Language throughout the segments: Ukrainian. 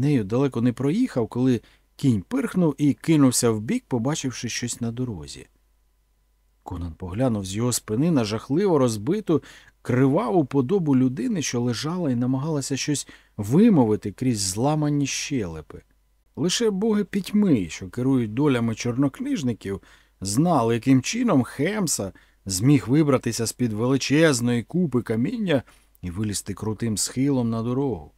нею далеко не проїхав, коли кінь пирхнув і кинувся вбік, побачивши щось на дорозі. Конан поглянув з його спини на жахливо розбиту, криваву подобу людини, що лежала і намагалася щось вимовити крізь зламані щелепи. Лише боги пітьми, що керують долями чорнокнижників, знали, яким чином Хемса зміг вибратися з під величезної купи каміння і вилізти крутим схилом на дорогу.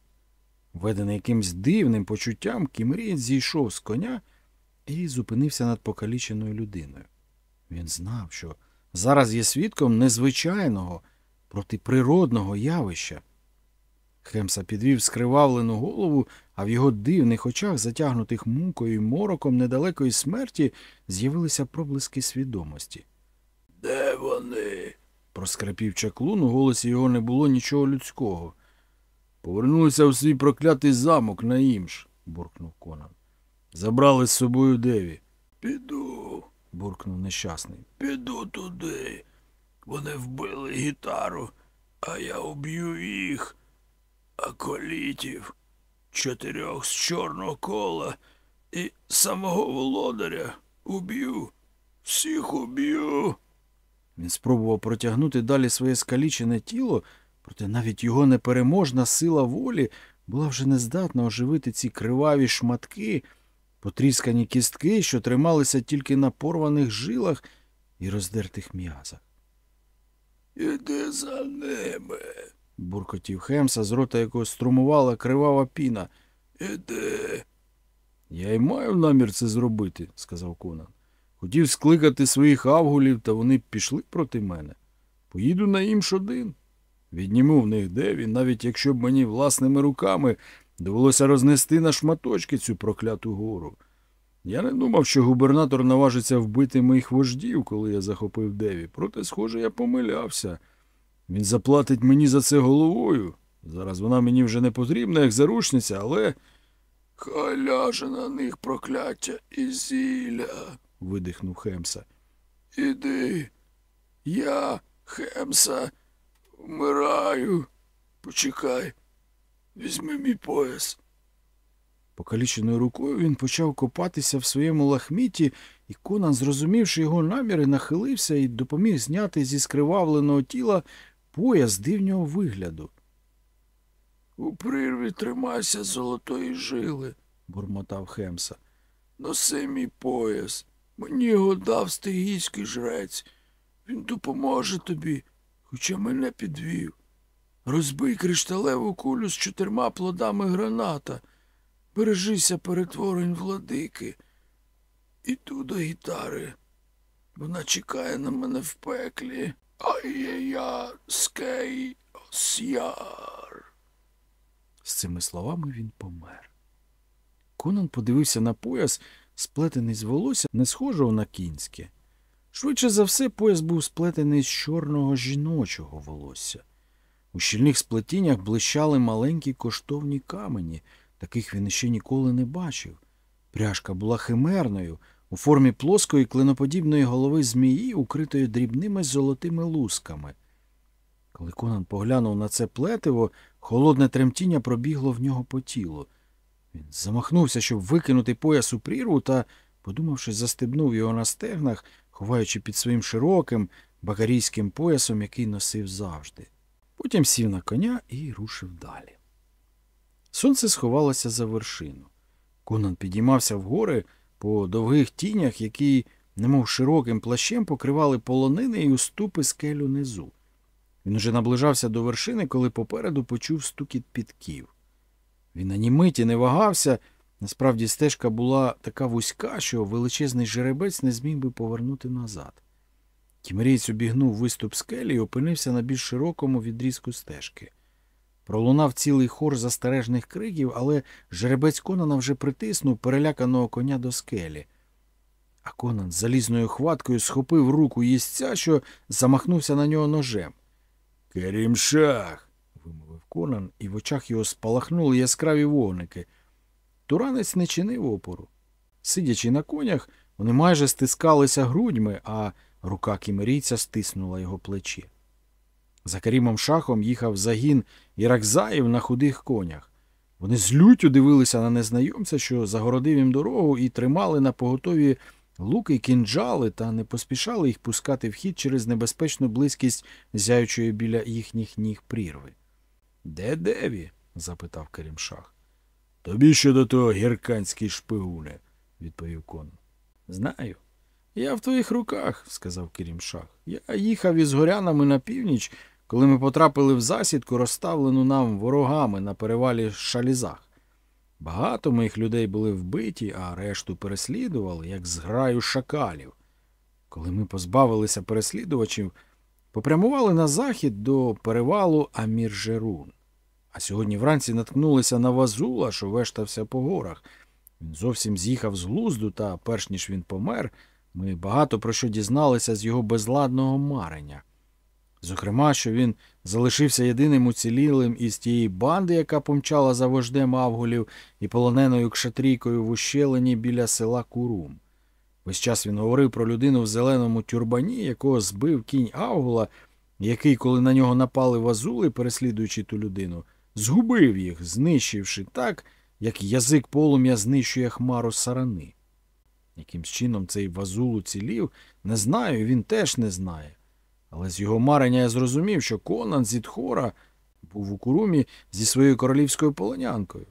Ведений якимсь дивним почуттям, Кімрієць зійшов з коня і зупинився над покаліченою людиною. Він знав, що зараз є свідком незвичайного, протиприродного явища. Хемса підвів скривавлену голову, а в його дивних очах, затягнутих мукою і мороком недалекої смерті, з'явилися проблиски свідомості. Де вони? Проскрипів чаклун, у голосі його не було нічого людського. Повернулися в свій проклятий замок на імш, буркнув Конан. Забрали з собою Деві. Піду, буркнув нещасний. піду туди. Вони вбили гітару, а я уб'ю їх, аколітів, чотирьох з чорного кола і самого володаря уб'ю. Всіх уб'ю. Він спробував протягнути далі своє скалічене тіло, проте навіть його непереможна сила волі була вже нездатна оживити ці криваві шматки, потріскані кістки, що трималися тільки на порваних жилах і роздертих м'язах. Іди за ними. буркотів Хемса, з рота якого струмувала кривава піна. Іди. Я й маю намір це зробити, сказав Конан. Хотів скликати своїх авгулів, та вони пішли проти мене. Поїду на імш один. Відніму в них деві, навіть якщо б мені власними руками довелося рознести на шматочки цю прокляту гору. Я не думав, що губернатор наважиться вбити моїх вождів, коли я захопив деві, проте, схоже, я помилявся. Він заплатить мені за це головою. Зараз вона мені вже не потрібна, як заручниця, але. Хай ляже на них прокляття і зілля. видихнув Хемса. Іди. Я, Хемса, вмираю. Почекай. Візьми мій пояс. Покаліченою рукою він почав копатися в своєму лахміті, і Конан, зрозумівши його наміри, нахилився і допоміг зняти зі скривавленого тіла пояс дивнього вигляду. У прірві тримайся золотої жили, бурмотав Хемса. носи мій пояс. Мені його дав стигійський жрець. Він допоможе тобі, хоча мене підвів. Розбий кришталеву кулю з чотирма плодами граната. Бережися перетворень владики. Іду до гітари. Вона чекає на мене в пеклі. Ай-я-я, скей осяр. З цими словами він помер. Конан подивився на пояс, сплетений з волосся, не схожого на кінське. Швидше за все, пояс був сплетений з чорного жіночого волосся. У щільних сплетіннях блищали маленькі коштовні камені, таких він іще ніколи не бачив. Пряжка була химерною, у формі плоскої клиноподібної голови змії, укритої дрібними золотими лусками. Коли Конан поглянув на це плетиво, холодне тремтіння пробігло в нього по тілу. Він замахнувся, щоб викинути пояс у прірву, та, подумавши, застебнув його на стегнах, ховаючи під своїм широким багарійським поясом, який носив завжди. Потім сів на коня і рушив далі. Сонце сховалося за вершину. Конан підіймався вгори по довгих тінях, які, немов широким плащем, покривали полонини і уступи скелю низу. Він уже наближався до вершини, коли попереду почув стукіт підків. Він ані миті не вагався. Насправді стежка була така вузька, що величезний жеребець не зміг би повернути назад. Кімерійць обігнув виступ скелі і опинився на більш широкому відрізку стежки. Пролунав цілий хор застережних криків, але жеребець Конана вже притиснув переляканого коня до скелі. А Конан залізною хваткою схопив руку їстця, що замахнувся на нього ножем. Керімшах. вимовив Конан, і в очах його спалахнули яскраві вогники. Туранець не чинив опору. Сидячи на конях, вони майже стискалися грудьми, а рука кімерійця стиснула його плечі. За Карімом шахом їхав загін іракзаїв на худих конях. Вони з люттю дивилися на незнайомця, що загородив їм дорогу, і тримали на поготові луки й кінджали та не поспішали їх пускати в хід через небезпечну близькість зяючої біля їхніх ніг прірви. Де Деві? запитав Керімшах. Тобі що до того гірканський шпигуне, відповів Конан. Знаю. Я в твоїх руках, сказав Керімшах. Я їхав із горянами на північ, коли ми потрапили в засідку, розставлену нам ворогами на перевалі Шалізах. Багато моїх людей були вбиті, а решту переслідували, як зграю шакалів. Коли ми позбавилися переслідувачів, попрямували на захід до перевалу Амір-Жерун. А сьогодні вранці наткнулися на Вазула, що вештався по горах. Він зовсім з'їхав з глузду, та, перш ніж він помер, ми багато про що дізналися з його безладного марення. Зокрема, що він залишився єдиним уцілілим із тієї банди, яка помчала за вождем Авгулів і полоненою кшатрійкою в ущелині біля села Курум. Весь час він говорив про людину в зеленому тюрбані, якого збив кінь Авгула, який, коли на нього напали вазули, переслідуючи ту людину, згубив їх, знищивши так, як язик полум'я знищує хмару сарани. Яким чином цей вазул уцілів, не знаю, він теж не знає. Але з його марення я зрозумів, що Конан з Ітхора був у Курумі зі своєю королівською полонянкою.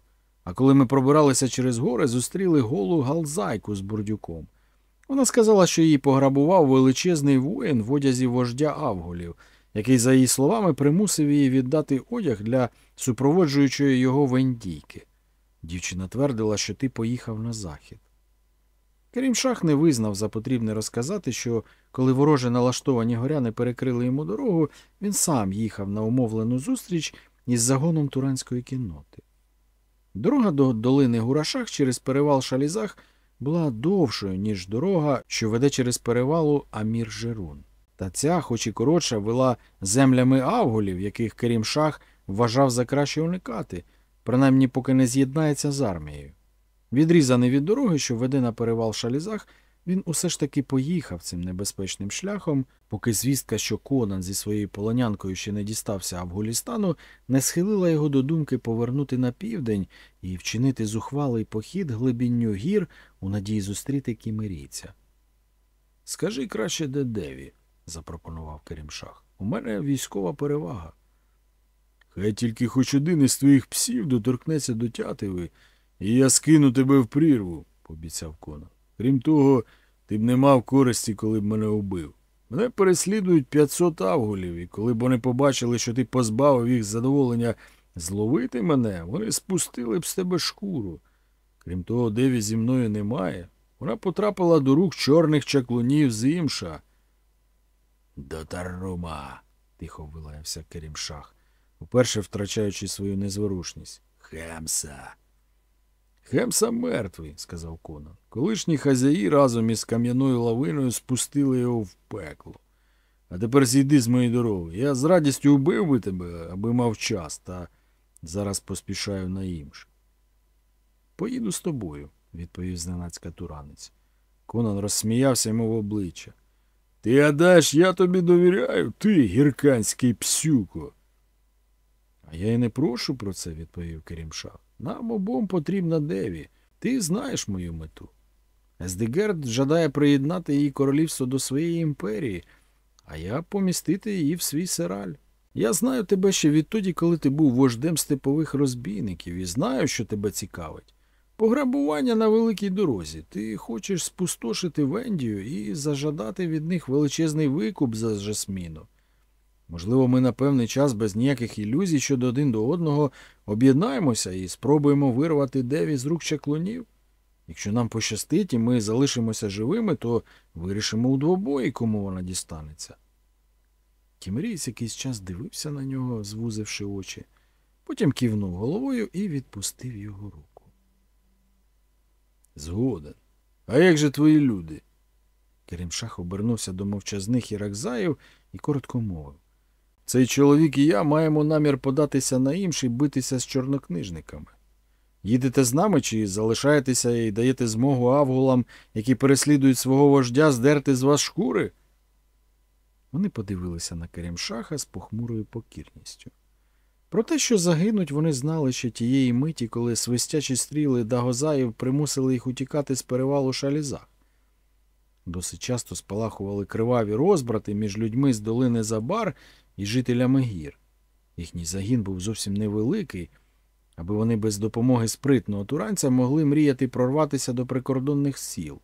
А коли ми пробиралися через гори, зустріли голу галзайку з бурдюком. Вона сказала, що її пограбував величезний воїн в одязі вождя Авголів, який, за її словами, примусив її віддати одяг для супроводжуючої його вендійки. Дівчина твердила, що ти поїхав на захід. Керім Шах не визнав за потрібне розказати, що коли вороже налаштовані горяни перекрили йому дорогу, він сам їхав на умовлену зустріч із загоном туранської кінноти. Дорога до долини Гурашах через перевал Шалізах була довшою, ніж дорога, що веде через перевалу Амір-Жерун. Та ця, хоч і коротша, вела землями авголів, яких Керім Шах вважав за краще уникати, принаймні поки не з'єднається з армією. Відрізаний від дороги, що веде на перевал Шалізах, він усе ж таки поїхав цим небезпечним шляхом, поки звістка, що Конан зі своєю полонянкою ще не дістався Афгулістану, не схилила його до думки повернути на південь і вчинити зухвалий похід глибінню гір у надії зустріти кімерійця. Скажи краще, де Деві, запропонував Керімшах. У мене військова перевага. Хай тільки хоч один із твоїх псів доторкнеться до тятиви, і я скину тебе в прірву, пообіцяв Конан. Крім того, ти б не мав користі, коли б мене убив. Мене переслідують 500 авгулів, і коли б вони побачили, що ти позбавив їх задоволення зловити мене, вони спустили б з тебе шкуру. Крім того, Деві зі мною немає. Вона потрапила до рук чорних чаклунів з імша. До Тарума, тихо вилаявся Керімшах, вперше втрачаючи свою незворушність. Хемса. Хемса мертвий, сказав Конан. Колишні хазяї разом із кам'яною лавиною спустили його в пекло. А тепер зійди з моєї дороги. Я з радістю вбив би тебе, аби мав час, та зараз поспішаю на імш. Поїду з тобою, відповів зненацька туранець. Конан розсміявся йому в обличчя. Ти гадаєш, я тобі довіряю, ти гірканський псюко. А я й не прошу про це, відповів Керімшах. Нам обом потрібна Деві. Ти знаєш мою мету. Ездегерд жадає приєднати її королівство до своєї імперії, а я помістити її в свій сираль. Я знаю тебе ще відтоді, коли ти був вождем степових розбійників, і знаю, що тебе цікавить. Пограбування на великій дорозі. Ти хочеш спустошити Вендію і зажадати від них величезний викуп за жасміну. Можливо, ми на певний час без ніяких ілюзій щодо один до одного об'єднаємося і спробуємо вирвати Деві з рук чаклунів. Якщо нам пощастить і ми залишимося живими, то вирішимо у двобої, кому вона дістанеться. Кімерійць якийсь час дивився на нього, звузивши очі, потім кивнув головою і відпустив його руку. Згоден. А як же твої люди? Керімшах обернувся до мовчазних іракзаїв і коротко мовив. Цей чоловік і я маємо намір податися на інший битися з чорнокнижниками. Їдете з нами чи залишаєтеся і даєте змогу авгулам, які переслідують свого вождя, здерти з вас шкури? Вони подивилися на Керімшаха з похмурою покірністю. Про те, що загинуть, вони знали ще тієї миті, коли свистячі стріли Дагозаїв примусили їх утікати з перевалу Шалізах. Досить часто спалахували криваві розбрати між людьми з долини Забар і жителями гір. Їхній загін був зовсім невеликий, аби вони без допомоги спритного туранця могли мріяти прорватися до прикордонних сіл.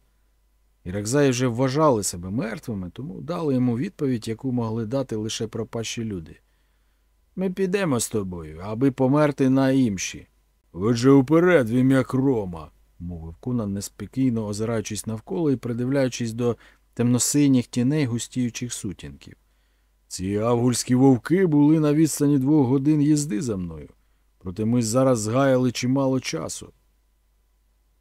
Іракзаї вже вважали себе мертвими, тому дали йому відповідь, яку могли дати лише пропащі люди. Ми підемо з тобою, аби померти на імші. Отже уперед, в ім'я Крома, мовив Кунан, неспокійно озираючись навколо і придивляючись до темносиніх тіней густіючих сутінків. Ці авгульські вовки були на відстані двох годин їзди за мною, проте ми зараз згаяли чимало часу.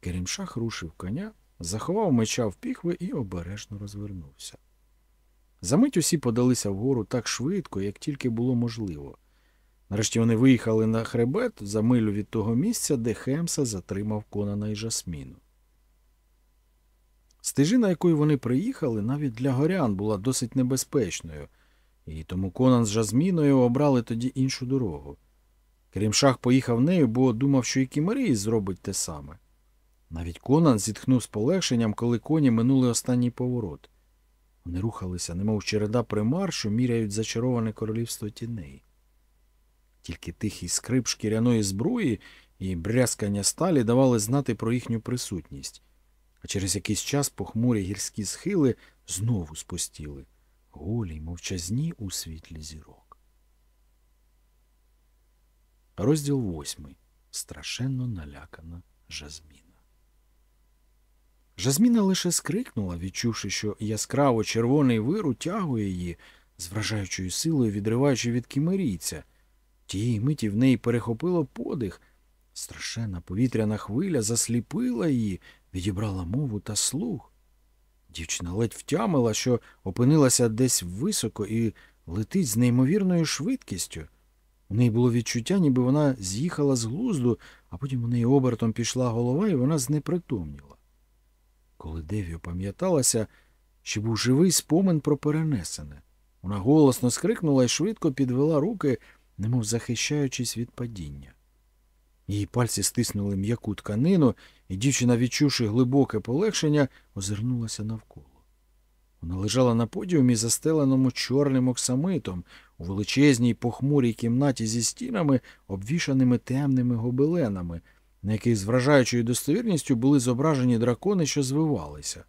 Керімшах рушив коня, заховав меча в піхви і обережно розвернувся. Замить усі подалися вгору так швидко, як тільки було можливо. Нарешті вони виїхали на хребет за милю від того місця, де Хемса затримав Конана і Жасміну. Стежина, якою вони приїхали, навіть для горян була досить небезпечною, і тому Конан з Жазміною обрали тоді іншу дорогу. Керімшах поїхав нею, бо думав, що і Кімерій зробить те саме. Навіть Конан зітхнув з полегшенням, коли коні минули останній поворот. Вони рухалися, немов череда примар, що міряють зачароване королівство тіней. Тільки тихий скрип шкіряної зброї і брязкання сталі давали знати про їхню присутність, а через якийсь час похмурі гірські схили знову спустіли, голі й мовчазні у світлі зірок. Розділ восьмий. Страшенно налякана Жазміна. Жазміна лише скрикнула, відчувши, що яскраво червоний вир утягує її, з вражаючою силою відриваючи від кімерійця. Тієї миті в неї перехопило подих. Страшенна повітряна хвиля засліпила її, відібрала мову та слух. Дівчина ледь втямила, що опинилася десь високо і летить з неймовірною швидкістю. У неї було відчуття, ніби вона з'їхала з глузду, а потім у неї обертом пішла голова, і вона знепритомніла. Коли Деві опам'яталася, ще був живий спомин про перенесене. Вона голосно скрикнула і швидко підвела руки, немов захищаючись від падіння. Її пальці стиснули м'яку тканину, і дівчина, відчувши глибоке полегшення, озирнулася навколо. Вона лежала на подіумі, застеленому чорним оксамитом, у величезній похмурій кімнаті зі стінами, обвішаними темними гобеленами, на яких з вражаючою достовірністю були зображені дракони, що звивалися.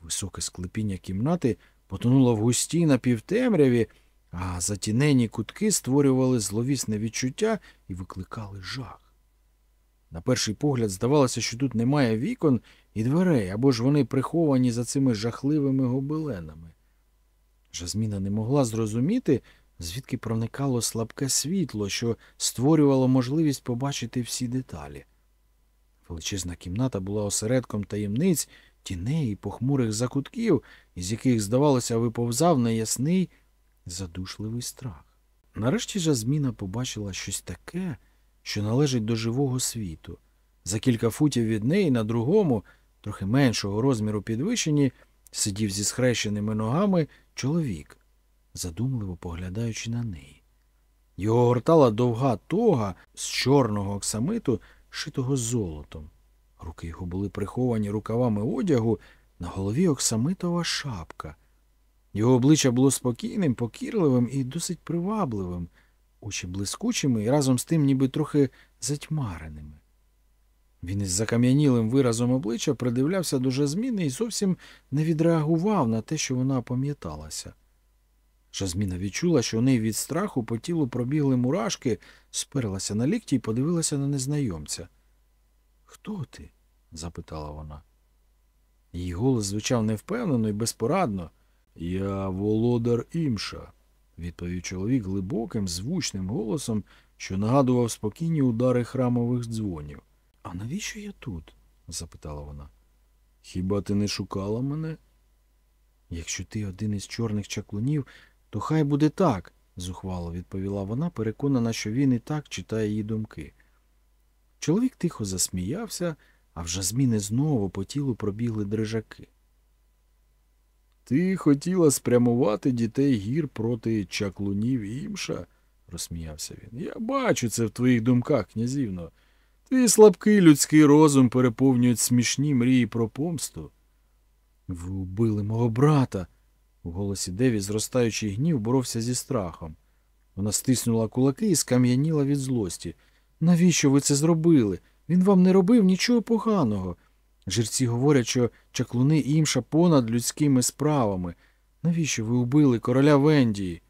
Високе склепіння кімнати потонуло в густій напівтемряві, а затінені кутки створювали зловісне відчуття і викликали жах. На перший погляд здавалося, що тут немає вікон і дверей, або ж вони приховані за цими жахливими гобеленами. Жазміна не могла зрозуміти, звідки проникало слабке світло, що створювало можливість побачити всі деталі. Величезна кімната була осередком таємниць, тіней і похмурих закутків, із яких, здавалося, виповзав неясний задушливий страх. Нарешті Жазміна побачила щось таке, що належить до живого світу. За кілька футів від неї на другому, трохи меншого розміру підвищенні, сидів зі схрещеними ногами чоловік, задумливо поглядаючи на неї. Його гортала довга тога з чорного оксамиту, шитого золотом. Руки його були приховані рукавами одягу, на голові оксамитова шапка. Його обличчя було спокійним, покірливим і досить привабливим, очі блискучими і разом з тим ніби трохи затьмареними. Він із закам'янілим виразом обличчя придивлявся до Жазміни і зовсім не відреагував на те, що вона опам'яталася. Жазміна відчула, що у неї від страху по тілу пробігли мурашки, сперлася на лікті і подивилася на незнайомця. Хто ти? запитала вона. Її голос звучав невпевнено і безпорадно. Я володар імша, відповів чоловік глибоким, звучним голосом, що нагадував спокійні удари храмових дзвонів. А навіщо я тут? запитала вона. Хіба ти не шукала мене? Якщо ти один із чорних чаклунів, то хай буде так, зухвало відповіла вона, переконана, що він і так читає її думки. Чоловік тихо засміявся, а вже зміни знову по тілу пробігли дрижаки. Ти хотіла спрямувати дітей гір проти чаклунів імша? розсміявся він. Я бачу це в твоїх думках, князівно. Твій слабкий людський розум переповнюють смішні мрії про помсту. Ви убили мого брата. У голосі Деві зростаючий гнів боровся зі страхом. Вона стиснула кулаки і скам'яніла від злості. Навіщо ви це зробили? Він вам не робив нічого поганого. Жерці говорять, що чаклуни імша понад людськими справами. Навіщо ви убили короля Вендії?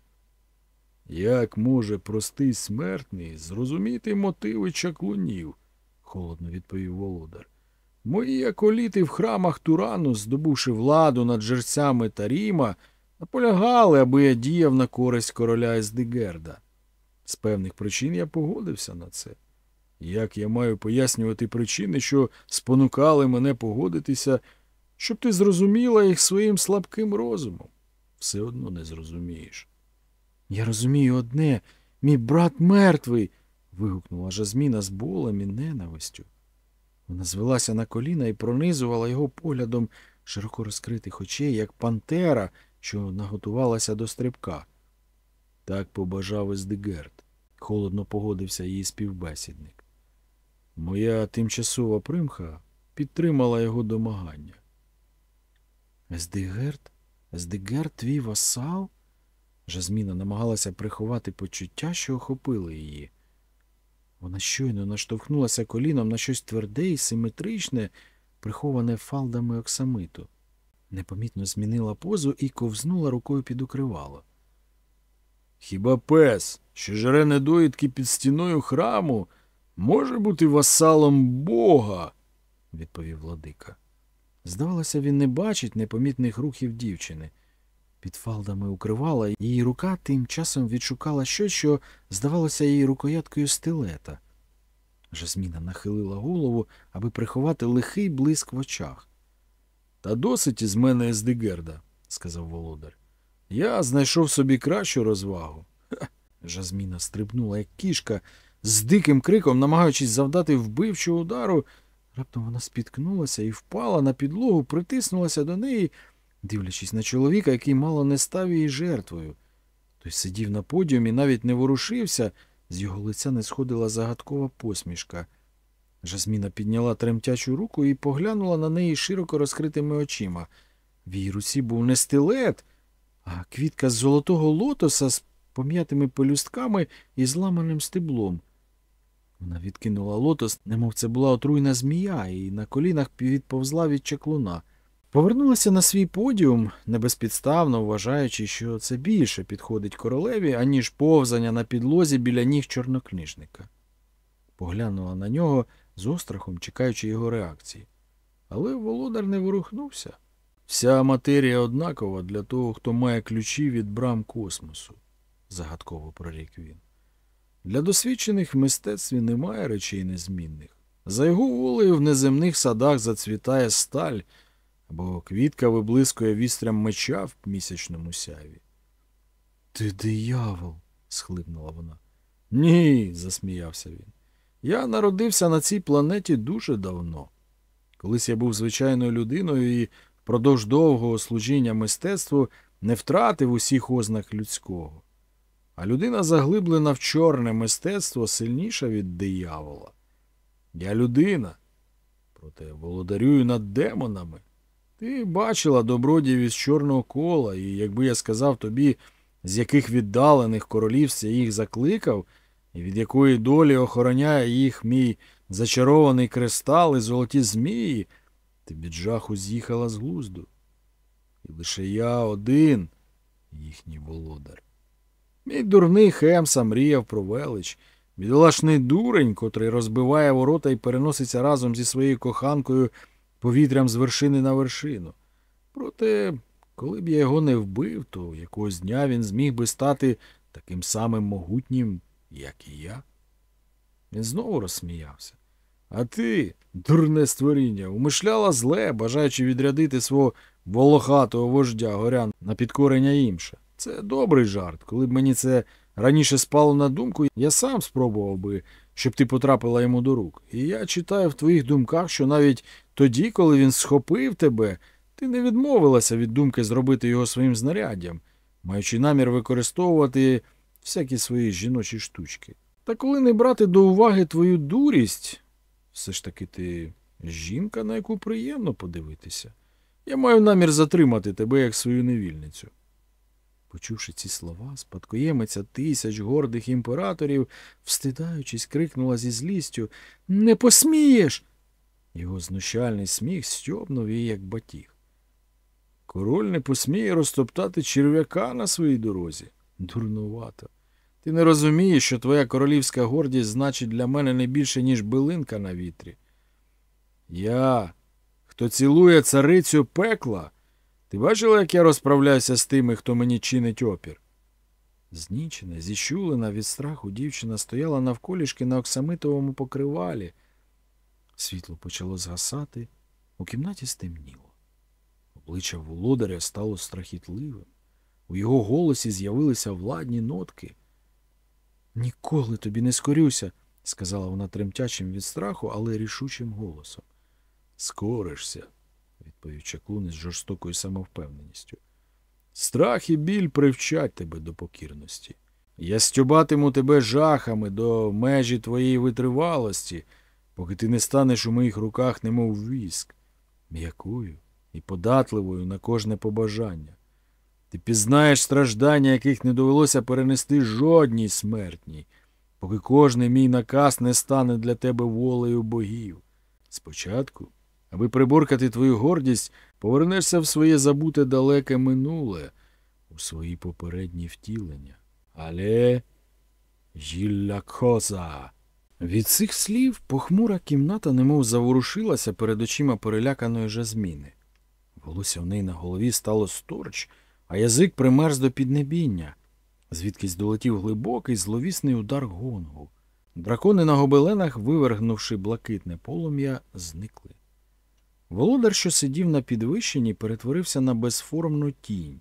Як може простий смертний зрозуміти мотиви чаклунів? холодно відповів володар. Мої аколіти в храмах Турану, здобувши владу над жерцями Таріма, наполягали, аби я діяв на користь короля Ездигерда. З певних причин я погодився на це. Як я маю пояснювати причини, що спонукали мене погодитися, щоб ти зрозуміла їх своїм слабким розумом? Все одно не зрозумієш. Я розумію одне, мій брат мертвий. вигукнула Жазміна з болем і ненавистю. Вона звелася на коліна і пронизувала його поглядом широко розкритих очей, як пантера, що наготувалася до стрибка. Так побажав Ездегерд. Холодно погодився її співбесідник. Моя тимчасова примха підтримала його домагання. Ездегерд? Ездегерд твій васал? Жазміна намагалася приховати почуття, що охопили її. Вона щойно наштовхнулася коліном на щось тверде і симетричне, приховане фалдами оксамиту. Непомітно змінила позу і ковзнула рукою під укривало. Хіба пес, що жере недоїдки під стіною храму, може бути васалом Бога? відповів владика. Здавалося, він не бачить непомітних рухів дівчини. Під фалдами укривала, її рука тим часом відшукала щось, що здавалося їй рукояткою стилета. Жасміна нахилила голову, аби приховати лихий блиск в очах. Та досить із мене Ездегерда, сказав володар. Я знайшов собі кращу розвагу. Ха. Жазміна стрибнула, як кішка, з диким криком, намагаючись завдати вбивчого удару. Раптом вона спіткнулася і впала на підлогу, притиснулася до неї, дивлячись на чоловіка, який мало не став її жертвою. Той сидів на подіумі, навіть не ворушився, з його лиця не сходила загадкова посмішка. Жазміна підняла тремтячу руку і поглянула на неї широко розкритими очима. В її руці був не стилет, а квітка з золотого лотоса з пом'ятими пелюстками і зламаним стеблом. Вона відкинула лотос, немов це була отруйна змія, і на колінах відповзла від чаклуна. Повернулася на свій подіум, небезпідставно вважаючи, що це більше підходить королеві, аніж повзання на підлозі біля ніг чорнокнижника. Поглянула на нього з острахом, чекаючи його реакції. Але володар не ворухнувся. Вся матерія однакова для того, хто має ключі від брам космосу, загадково прорік він. Для досвідчених в мистецтві немає речей незмінних. За його волею в неземних садах зацвітає сталь, бо квітка виблискує вістрям меча в місячному сяйві. Ти диявол, схлипнула вона. Ні, засміявся він. Я народився на цій планеті дуже давно. Колись я був звичайною людиною і впродовж довгого служіння мистецтву не втратив усіх ознак людського. А людина, заглиблена в чорне мистецтво, сильніша від диявола. Я людина, проте володарюю над демонами. Ти бачила добродіїв із чорного кола, і якби я сказав тобі, з яких віддалених королівств я їх закликав, і від якої долі охороняє їх мій зачарований кристал і золоті змії, ти від жаху з'їхала з глузду. І лише я один, їхній володар. Мій дурний Хемса мріяв про велич, бідолашний дурень, котрий розбиває ворота і переноситься разом зі своєю коханкою повітрям з вершини на вершину. Проте, коли б я його не вбив, то якогось дня він зміг би стати таким самим могутнім, як і я. Він знову розсміявся. А ти, дурне створіння, умишляла зле, бажаючи відрядити свого волохатого вождя горян на підкорення імша. Це добрий жарт. Коли б мені це раніше спало на думку, я сам спробував би, щоб ти потрапила йому до рук. І я читаю в твоїх думках, що навіть тоді, коли він схопив тебе, ти не відмовилася від думки зробити його своїм знаряддям, маючи намір використовувати всякі свої жіночі штучки. Та коли не брати до уваги твою дурість, все ж таки ти жінка, на яку приємно подивитися. Я маю намір затримати тебе як свою невільницю. Почувши ці слова, спадкоємиця тисяч гордих імператорів, встидаючись, крикнула зі злістю Не посмієш. Його знущальний сміх стьобнув її, як батіг. Король не посміє розтоптати черв'яка на своїй дорозі. Дурнувато. Ти не розумієш, що твоя королівська гордість значить для мене не більше, ніж билинка на вітрі. Я, хто цілує царицю пекла, ти бачила, як я розправляюся з тими, хто мені чинить опір? Знічена, зіщулена від страху, дівчина стояла навколішки на оксамитовому покривалі. Світло почало згасати, у кімнаті стемніло. Обличчя володаря стало страхітливим. У його голосі з'явилися владні нотки. Ніколи тобі не скорюся, сказала вона тремтячим від страху, але рішучим голосом. Скоришся, відповів чаклун із жорстокою самовпевненістю. Страх і біль привчать тебе до покірності. Я стюбатиму тебе жахами до межі твоєї витривалості, поки ти не станеш у моїх руках, немов віск, м'якою і податливою на кожне побажання. Ти пізнаєш страждання, яких не довелося перенести жодній смертній, поки кожний мій наказ не стане для тебе волею богів. Спочатку, аби приборкати твою гордість, повернешся в своє забуте далеке минуле, у свої попередні втілення. Але Жілля коза. Від цих слів похмура кімната немов заворушилася перед очима переляканої жазміни. Волосся в неї на голові стало сторч, а язик примерз до піднебіння, звідкись долетів глибокий зловісний удар гонгу. Дракони на гобеленах, вивергнувши блакитне полум'я, зникли. Володар, що сидів на підвищенні, перетворився на безформну тінь.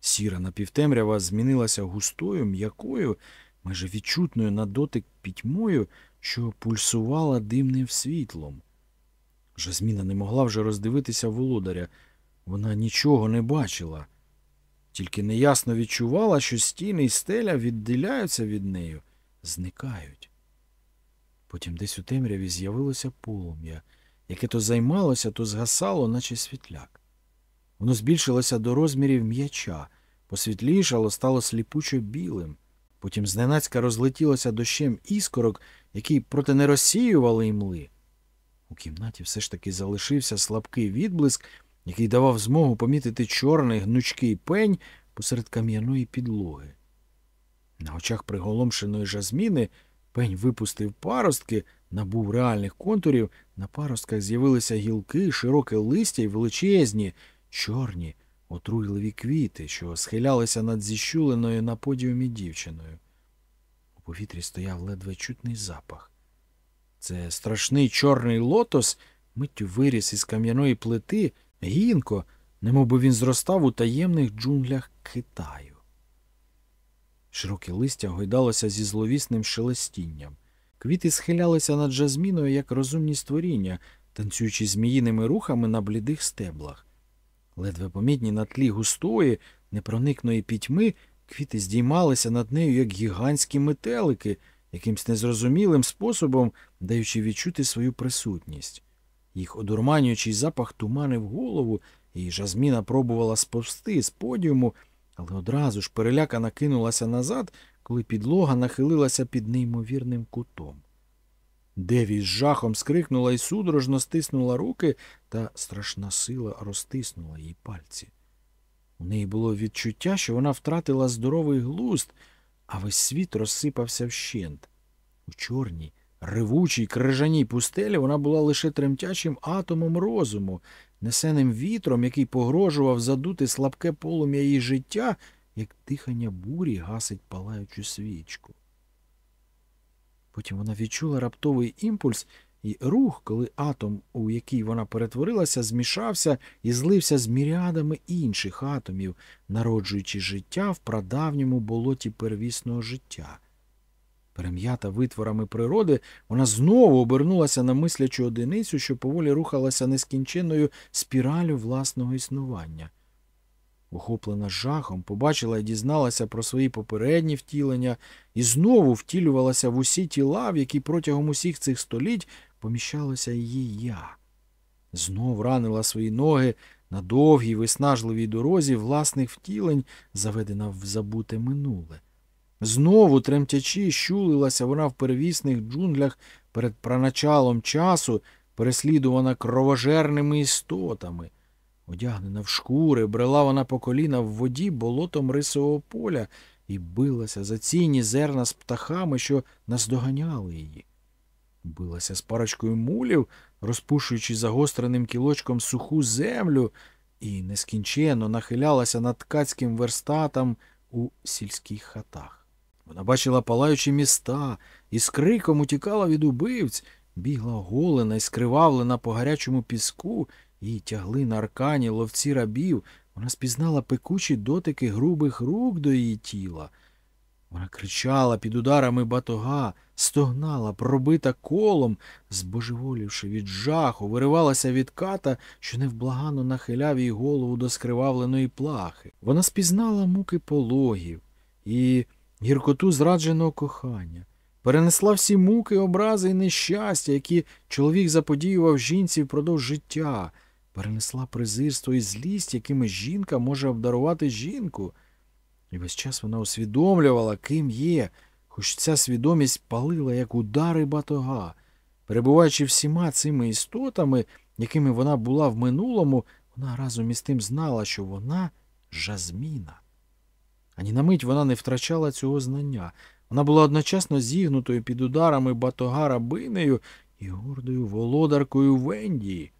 Сіра напівтемрява змінилася густою, м'якою, майже відчутною на дотик пітьмою, що пульсувала димним світлом. Жазміна не могла вже роздивитися володаря. Вона нічого не бачила, тільки неясно відчувала, що стіни й стеля відділяються від нею, зникають. Потім десь у темряві з'явилося полум'я, яке то займалося, то згасало, наче світляк. Воно збільшилося до розмірів м'яча, посвітлішало, стало сліпучо білим. Потім зненацька розлетілося дощем іскорок, які проте не розсіювали імли. У кімнаті все ж таки залишився слабкий відблиск, який давав змогу помітити чорний гнучкий пень посеред кам'яної підлоги. На очах приголомшеної жазміни пень випустив паростки, набув реальних контурів, на паростках з'явилися гілки, широке листя й величезні, чорні, отруйливі квіти, що схилялися над зіщуленою на подіумі дівчиною. У повітрі стояв ледве чутний запах. Це страшний чорний лотос миттю виріс із кам'яної плити, гінко, немов би він зростав у таємних джунглях Китаю. Широке листя гойдалося зі зловісним шелестінням. Квіти схилялися над жазміною, як розумні створіння, танцюючи зміїними рухами на блідих стеблах. Ледве помітні на тлі густої, непроникної пітьми, квіти здіймалися над нею, як гігантські метелики, якимсь незрозумілим способом даючи відчути свою присутність. Їх одурманюючий запах туманив голову, і жазміна пробувала сповзти з подіуму, але одразу ж перелякана кинулася назад, коли підлога нахилилася під неймовірним кутом. Деві з жахом скрикнула і судорожно стиснула руки, та страшна сила розтиснула їй пальці. У неї було відчуття, що вона втратила здоровий глузд, а весь світ розсипався вщент. У чорній, ревучій, крижаній пустелі вона була лише тремтячим атомом розуму, несеним вітром, який погрожував задути слабке полум'я її життя, як дихання бурі гасить палаючу свічку. Потім вона відчула раптовий імпульс і рух, коли атом, у який вона перетворилася, змішався і злився з міріадами інших атомів, народжуючи життя в прадавньому болоті первісного життя. Перем'ята витворами природи, вона знову обернулася на мислячу одиницю, що поволі рухалася нескінченною спіралю власного існування. Охоплена жахом, побачила і дізналася про свої попередні втілення і знову втілювалася в усі тіла, в які протягом усіх цих століть поміщалося її я. Знов ранила свої ноги на довгій виснажливій дорозі власних втілень, заведена в забуте минуле. Знову, тремтячи, щулилася вона в первісних джунглях перед праначалом часу, переслідувана кровожерними істотами. Одягнена в шкури, брела вона по коліна в воді болотом рисового поля і билася за цінні зерна з птахами, що наздоганяли її. Билася з парочкою мулів, розпушуючи загостреним кілочком суху землю, і нескінченно нахилялася над ткацьким верстатом у сільських хатах. Вона бачила палаючі міста і з криком утікала від убивць, бігла голена і скривавлена по гарячому піску, її тягли на аркані ловці рабів. Вона спізнала пекучі дотики грубих рук до її тіла. Вона кричала під ударами батога, стогнала, пробита колом, збожеволівши від жаху, виривалася від ката, що невблаганно нахиляв їй голову до скривавленої плахи. Вона спізнала муки пологів і гіркоту зрадженого кохання, перенесла всі муки, образи і нещастя, які чоловік заподіював жінці впродовж життя, перенесла презирство і злість, якими жінка може обдарувати жінку. І весь час вона усвідомлювала, ким є, хоч ця свідомість палила, як удари батога. Перебуваючи всіма цими істотами, якими вона була в минулому, вона разом із тим знала, що вона жазміна. Ані на мить вона не втрачала цього знання. Вона була одночасно зігнутою під ударами батога рабинею і гордою володаркою Вендії.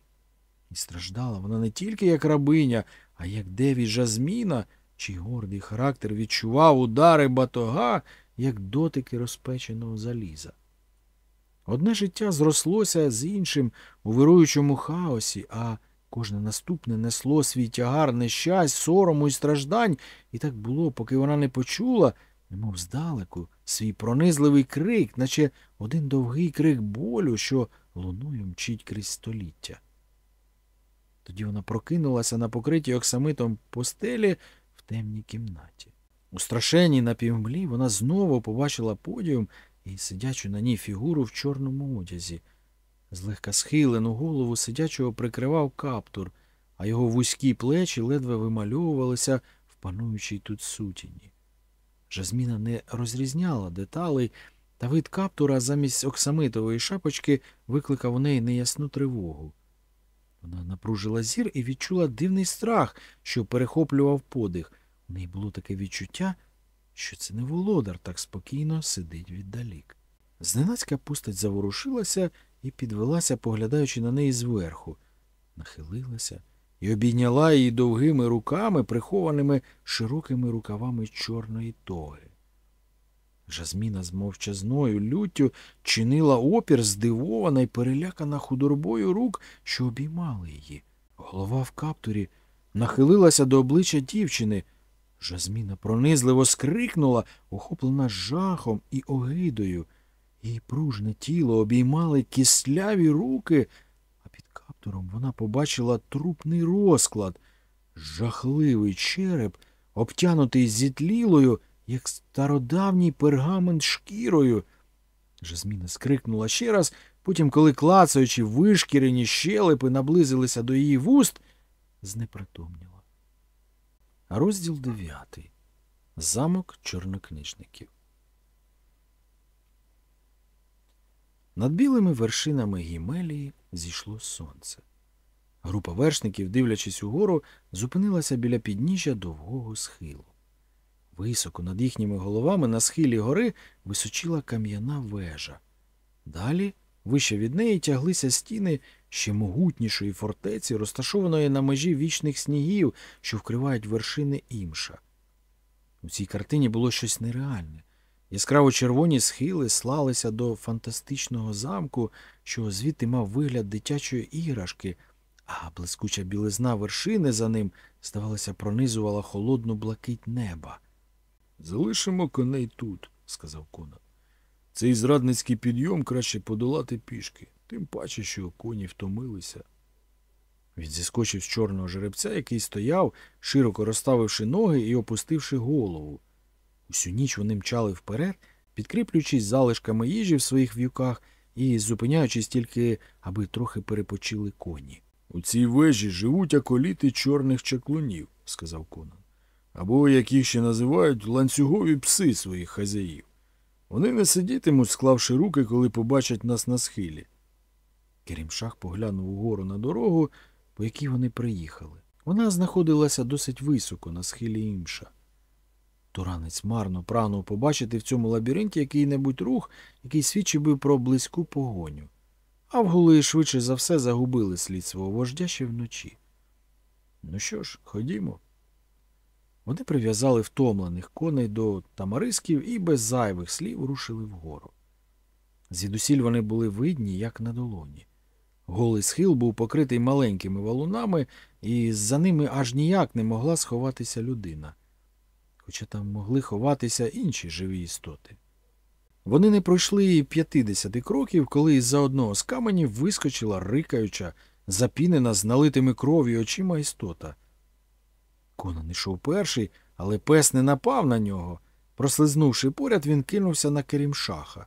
І страждала вона не тільки як рабиня, а як деві жазміна, чий гордий характер відчував удари батога, як дотики розпеченого заліза. Одне життя зрослося з іншим у вируючому хаосі, а кожне наступне несло свій тягар нещасть, сорому і страждань, і так було, поки вона не почула, немов здалеку, свій пронизливий крик, наче один довгий крик болю, що луною мчить крізь століття. Тоді вона прокинулася на покритій оксамитом постелі в темній кімнаті. У страшенній напівмлі вона знову побачила подіум і сидячу на ній фігуру в чорному одязі. Злегка схилену голову сидячого прикривав каптур, а його вузькі плечі ледве вимальовувалися в пануючій тут сутіні. Жазміна не розрізняла деталей, та вид каптура замість оксамитової шапочки викликав у неї неясну тривогу. Вона напружила зір і відчула дивний страх, що перехоплював подих. У неї було таке відчуття, що це не володар так спокійно сидить віддалік. Зненацька постать заворушилася і підвелася, поглядаючи на неї зверху, нахилилася і обійняла її довгими руками, прихованими широкими рукавами чорної тоги. Жазміна з мовчазною люттю чинила опір, здивована й перелякана худорбою рук, що обіймали її. Голова в каптурі нахилилася до обличчя дівчини. Жазміна пронизливо скрикнула, охоплена жахом і огидою. Її пружне тіло обіймали кисляві руки, а під каптуром вона побачила трупний розклад, жахливий череп, обтянутий зітлілою, як стародавній пергамент шкірою. Жазміна скрикнула ще раз, потім, коли клацаючи вишкірені щелепи наблизилися до її вуст, знепритомніла. Розділ дев'ятий. Замок чорнокнижників. Над білими вершинами Гімелії зійшло сонце. Група вершників, дивлячись угору, зупинилася біля підніжжя довгого схилу. Високо над їхніми головами на схилі гори височила кам'яна вежа. Далі, вище від неї, тяглися стіни ще могутнішої фортеці, розташованої на межі вічних снігів, що вкривають вершини імша. У цій картині було щось нереальне. Яскраво червоні схили слалися до фантастичного замку, що звідти мав вигляд дитячої іграшки, а блискуча білизна вершини за ним, здавалося, пронизувала холодну блакить неба. Залишимо коней тут, сказав Конан. Цей зрадницький підйом краще подолати пішки, тим паче, що коні втомилися. Він зіскочив з чорного жеребця, який стояв, широко розставивши ноги і опустивши голову. Усю ніч вони мчали вперед, підкріплюючись залишками їжі в своїх в'юках і зупиняючись тільки, аби трохи перепочили коні. У цій вежі живуть аколіти чорних чаклунів, сказав Конан. Або, як їх ще називають, ланцюгові пси своїх хазяїв. Вони не сидітимуть, склавши руки, коли побачать нас на схилі. Керімшах поглянув угору на дорогу, по якій вони приїхали. Вона знаходилася досить високо на схилі імша. Туранець марно прагнув побачити в цьому лабіринті який-небудь рух, який свідчив би про близьку погоню. А вгули швидше за все загубили слід свого вождя ще вночі. Ну що ж, ходімо. Вони прив'язали втомлених коней до тамарисків і без зайвих слів рушили вгору. Звідусіль вони були видні, як на долоні. Голий схил був покритий маленькими валунами, і за ними аж ніяк не могла сховатися людина. Хоча там могли ховатися інші живі істоти. Вони не пройшли п'ятидесяти кроків, коли із-за одного з каменів вискочила рикаюча, запінена з налитими кров'ю очима істота. Конан ішов перший, але пес не напав на нього. Прослизнувши поряд, він кинувся на керімшаха.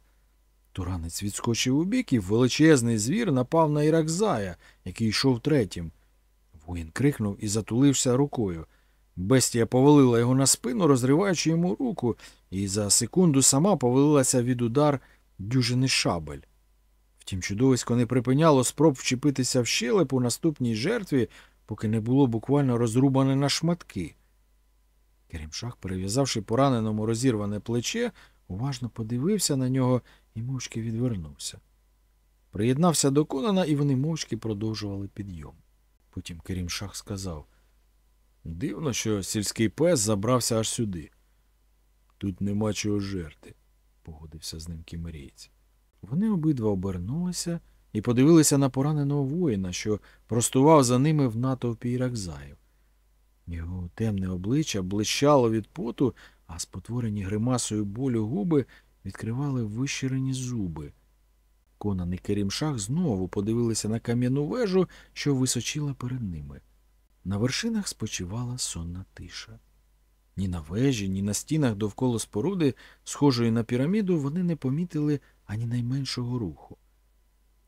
Туранець відскочив у бік, і величезний звір напав на Іракзая, який йшов третім. Воїн крикнув і затулився рукою. Бестія повалила його на спину, розриваючи йому руку, і за секунду сама повалилася від удар дюжини шабель. Втім, чудовисько не припиняло спроб вчепитися в щелепу наступній жертві, поки не було буквально розрубане на шматки. Керімшах, перев'язавши пораненому розірване плече, уважно подивився на нього і мовчки відвернувся. Приєднався до Конана, і вони мовчки продовжували підйом. Потім Керімшах сказав Дивно, що сільський пес забрався аж сюди. Тут нема чого жерти, погодився з ним кімерієць. Вони обидва обернулися і подивилися на пораненого воїна, що простував за ними в натовпі Іракзаїв. Його темне обличчя блищало від поту, а спотворені гримасою болю губи відкривали вищирені зуби. Конан і Керімшах знову подивилися на кам'яну вежу, що височила перед ними. На вершинах спочивала сонна тиша. Ні на вежі, ні на стінах довкола споруди, схожої на піраміду, вони не помітили ані найменшого руху.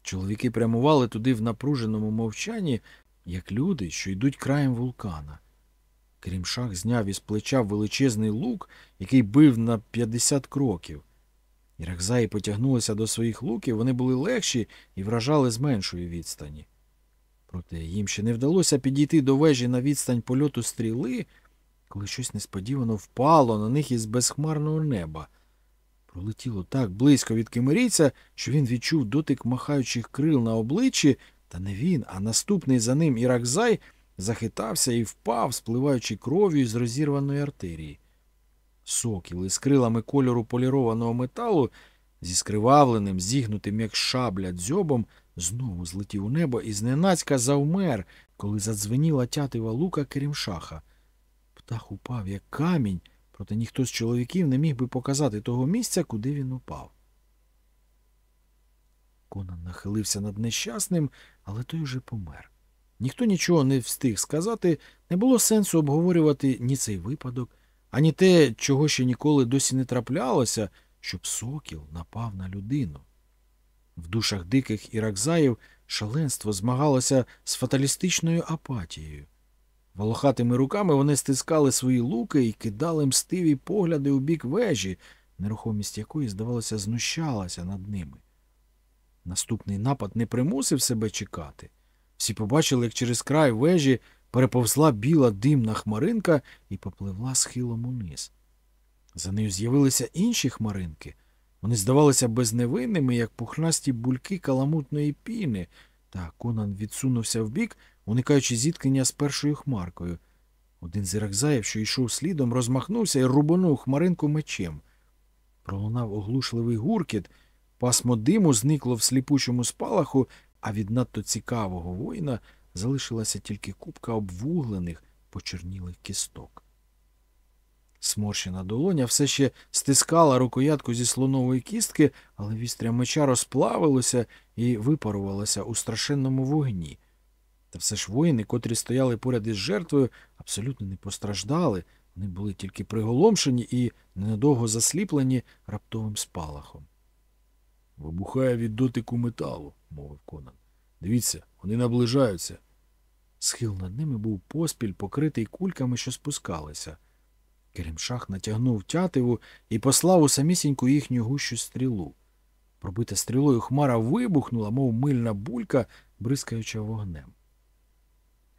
Чоловіки прямували туди в напруженому мовчанні, як люди, що йдуть краєм вулкана. Керімшах зняв із плеча величезний лук, який бив на 50 кроків. Іракзаї потягнулися до своїх луків, вони були легші і вражали з меншої відстані. Проте їм ще не вдалося підійти до вежі на відстань польоту стріли, коли щось несподівано впало на них із безхмарного неба. Пролетіло так близько від кимирійця, що він відчув дотик махаючих крил на обличчі, та не він, а наступний за ним Іракзай захитався і впав, спливаючи кров'ю з розірваної артерії. Сокіл із крилами кольору полірованого металу, зі скривавленим, зігнутим, як шабля, дзьобом, знову злетів у небо і зненацька завмер, коли задзвеніла тятива лука Керімшаха. Птах упав, як камінь, проте ніхто з чоловіків не міг би показати того місця, куди він упав. Конан нахилився над нещасним, але той уже помер. Ніхто нічого не встиг сказати, не було сенсу обговорювати ні цей випадок, ані те, чого ще ніколи досі не траплялося, щоб сокіл напав на людину. В душах диких іракзаїв шаленство змагалося з фаталістичною апатією. Волохатими руками вони стискали свої луки і кидали мстиві погляди у бік вежі, нерухомість якої, здавалося, знущалася над ними. Наступний напад не примусив себе чекати. Всі побачили, як через край вежі переповзла біла димна хмаринка і попливла схилом униз. За нею з'явилися інші хмаринки. Вони здавалися безневинними, як пухнасті бульки каламутної піни, та Конан відсунувся вбік, уникаючи зіткнення з першою хмаркою. Один з іракзаїв, що йшов слідом, розмахнувся і рубанув хмаринку мечем. Пролунав оглушливий гуркіт, пасмо диму зникло в сліпучому спалаху, а від надто цікавого воїна залишилася тільки купка обвуглених, почернілих кісток. Сморщена долоня все ще стискала рукоятку зі слонової кістки, але вістря меча розплавилося і випарувалося у страшенному вогні. Та все ж воїни, котрі стояли поряд із жертвою, абсолютно не постраждали, вони були тільки приголомшені і ненадовго засліплені раптовим спалахом. Вибухає від дотику металу, мовив Конан. Дивіться, вони наближаються. Схил над ними був поспіль, покритий кульками, що спускалися. Керемшах натягнув тятиву і послав у самісіньку їхню гущу стрілу. Пробита стрілою хмара вибухнула, мов мильна булька, бризкаюча вогнем.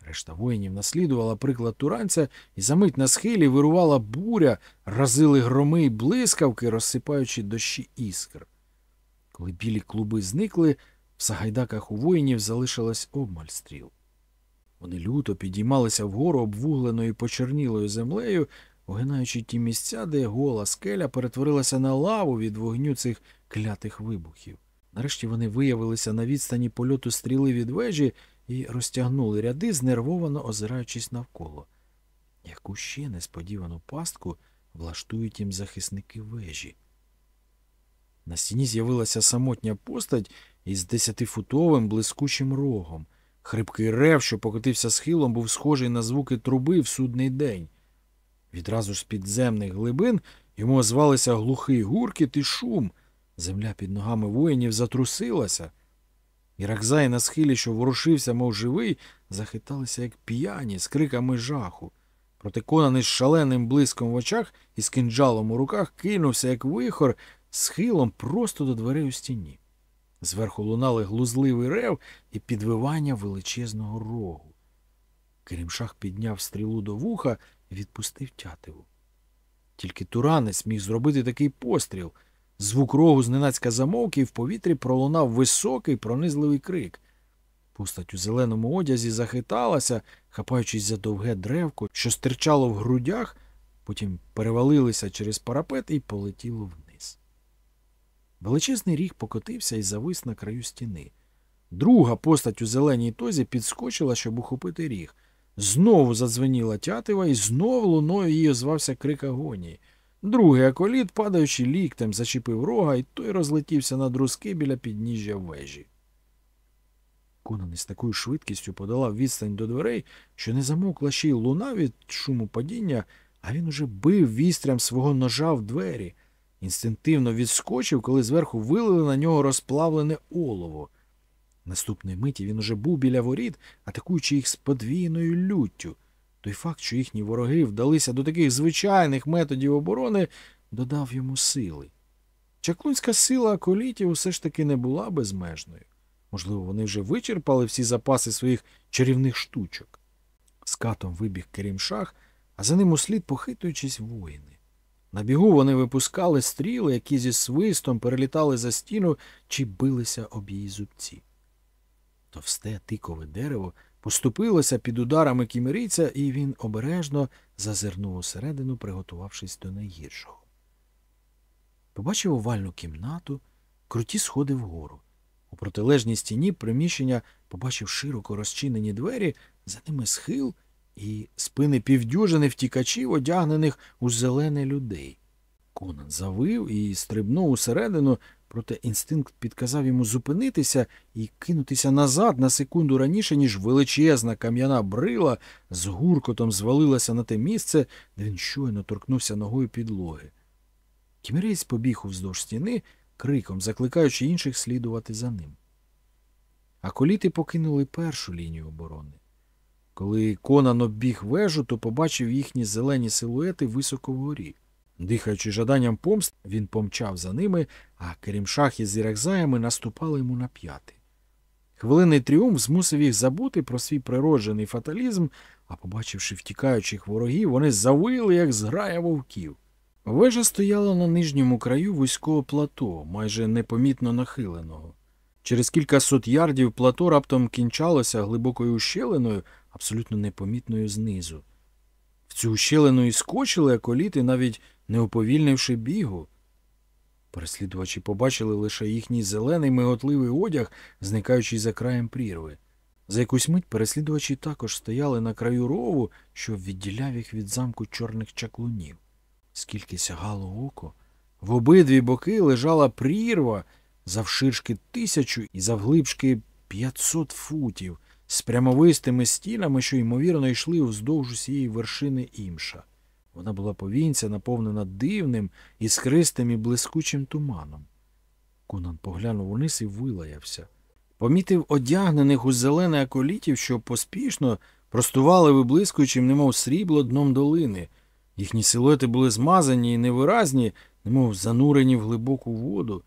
Решта воїнів наслідувала приклад туранця, і за мить на схилі вирувала буря, разили громи й блискавки, розсипаючи дощі іскр. Коли білі клуби зникли, в сагайдаках у воїнів залишилась обмаль стріл. Вони люто підіймалися вгору обвугленою почернілою землею, огинаючи ті місця, де гола скеля перетворилася на лаву від вогню цих клятих вибухів. Нарешті вони виявилися на відстані польоту стріли від вежі і розтягнули ряди, знервовано озираючись навколо. Яку ще несподівану пастку влаштують їм захисники вежі? На стіні з'явилася самотня постать із десятифутовим блискучим рогом. Хрипкий рев, що покотився схилом, був схожий на звуки труби в судний день. Відразу з підземних глибин йому озвалися глухий гуркіт і шум. Земля під ногами воїнів затрусилася. Іракзай на схилі, що ворушився, мов живий, захиталися, як п'яні, з криками жаху. Проте Конан із шаленим блиском в очах і з кинджалом у руках кинувся, як вихор, схилом просто до дверей у стіні. Зверху лунали глузливий рев і підвивання величезного рогу. Керімшах підняв стрілу до вуха і відпустив тятиву. Тільки туранець міг зробити такий постріл. Звук рогу зненацька замовк, і в повітрі пролунав високий пронизливий крик. Постать у зеленому одязі захиталася, хапаючись за довге древко, що стирчало в грудях, потім перевалилися через парапет і полетіло вниз. Величезний ріг покотився і завис на краю стіни. Друга постать у зеленій тозі підскочила, щоб ухопити ріг. Знову задзвеніла тятива, і знов луною їй озвався крик агонії. Другий аколіт, падаючи ліктем, зачепив рога, і той розлетівся на друзки біля підніжжя вежі. Конан із такою швидкістю подолав відстань до дверей, що не замовкла ще й луна від шуму падіння, а він уже бив вістрям свого ножа в двері. Інстинктивно відскочив, коли зверху вилили на нього розплавлене олово. Наступної миті він уже був біля воріт, атакуючи їх з подвійною люттю. Той факт, що їхні вороги вдалися до таких звичайних методів оборони, додав йому сили. Чаклунська сила аколітів усе ж таки не була безмежною. Можливо, вони вже вичерпали всі запаси своїх чарівних штучок. З катом вибіг Керімшах, а за ним услід похитуючись воїни. На бігу вони випускали стріли, які зі свистом перелітали за стіну чи билися об її зубці. Товсте тикове дерево поступилося під ударами кімерійця, і він обережно зазирнув усередину, приготувавшись до найгіршого. Побачив овальну кімнату, круті сходи вгору. У протилежній стіні приміщення побачив широко розчинені двері, за ними схил і спини півдюжини втікачів, одягнених у зелене людей. Конан завив і стрибнув усередину, проте інстинкт підказав йому зупинитися і кинутися назад на секунду раніше, ніж величезна кам'яна брила з гуркотом звалилася на те місце, де він щойно торкнувся ногою підлоги. Кімерець побіг уздовж стіни, криком закликаючи інших слідувати за ним. А коліти покинули першу лінію оборони. Коли Конан обіг вежу, то побачив їхні зелені силуети високо вгорі. Дихаючи жаданням помст, він помчав за ними, а Керімшах із Іракзаями наступали йому на п'яти. Хвилинний тріумф змусив їх забути про свій природжений фаталізм, а побачивши втікаючих ворогів, вони завили, як зграя вовків. Вежа стояла на нижньому краю вузького плато, майже непомітно нахиленого. Через кілька сот ярдів плато раптом кінчалося глибокою ущелиною, абсолютно непомітною знизу. В цю ущелину і скочили аколіти, навіть не уповільнивши бігу. Переслідувачі побачили лише їхній зелений миготливий одяг, зникаючий за краєм прірви. За якусь мить переслідувачі також стояли на краю рову, що відділяв їх від замку чорних чаклунів. Скільки сягало око, в обидві боки лежала прірва завширшки тисячу і завглибшки п'ятсот футів, з прямовистими стінами, що ймовірно йшли вздовж усієї вершини імша. Вона була повінця, наповнена дивним, іскристим і блискучим туманом. Конан поглянув униз і вилаявся. Помітив одягнених у зелене аколітів, що поспішно простували виблискуючим, немов срібло дном долини. Їхні силуети були змазані і невиразні, немов занурені в глибоку воду.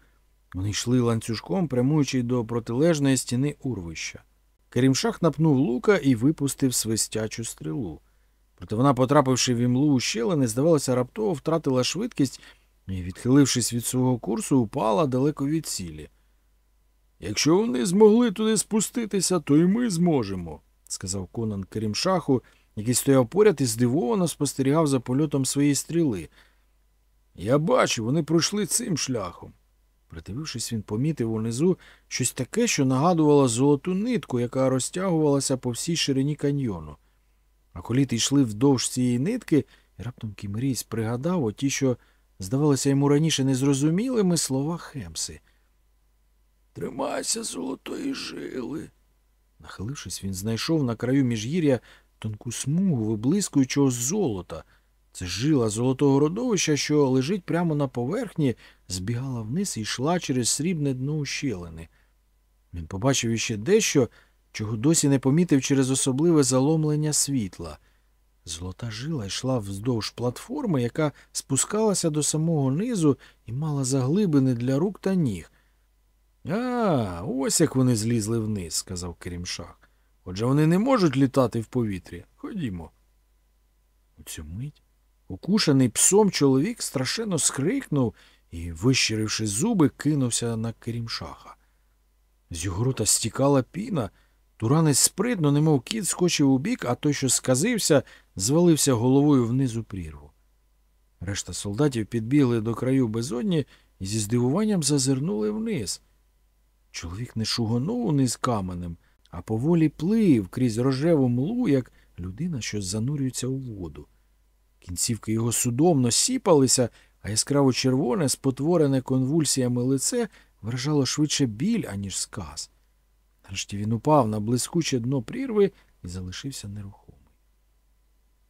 Вони йшли ланцюжком, прямуючи до протилежної стіни урвища. Керімшах напнув лука і випустив свистячу стрілу. Проте вона, потрапивши в імлу ущелини, здавалося, раптово втратила швидкість і, відхилившись від свого курсу, упала далеко від цілі. Якщо вони змогли туди спуститися, то і ми зможемо, сказав Конан Керімшаху, який стояв поряд і здивовано спостерігав за польотом своєї стріли. Я бачу, вони пройшли цим шляхом. Придивившись, він помітив унизу щось таке, що нагадувало золоту нитку, яка розтягувалася по всій ширині каньйону. А коліти йшли вдовж цієї нитки, і раптом Кімрійсь пригадав оті, що здавалося йому раніше незрозумілими слова Хемси. Тримайся золотої жили. Нахилившись, він знайшов на краю міжгір'я тонку смугу виблискуючого золота. Це жила золотого родовища, що лежить прямо на поверхні, збігала вниз і йшла через срібне дно ущелини. Він побачив іще дещо, чого досі не помітив через особливе заломлення світла. Золота жила йшла вздовж платформи, яка спускалася до самого низу і мала заглибини для рук та ніг. А, ось як вони злізли вниз, сказав Керімшах. Отже, вони не можуть літати в повітрі. Ходімо. У цю мить укушений псом чоловік страшенно скрикнув і, вищиривши зуби, кинувся на Керімшаха. З його рота стікала піна, туранець спритно, немов кіт, скочив у бік, а той, що сказився, звалився головою вниз у прірву. Решта солдатів підбігли до краю безодні і зі здивуванням зазирнули вниз. Чоловік не шугонув униз каменем, а поволі плив крізь рожеву млу, як людина, що занурюється у воду. Кінцівки його судомно сіпалися, а яскраво червоне, спотворене конвульсіями лице вражало швидше біль, аніж сказ. Нарешті він упав на блискуче дно прірви і залишився нерухомий.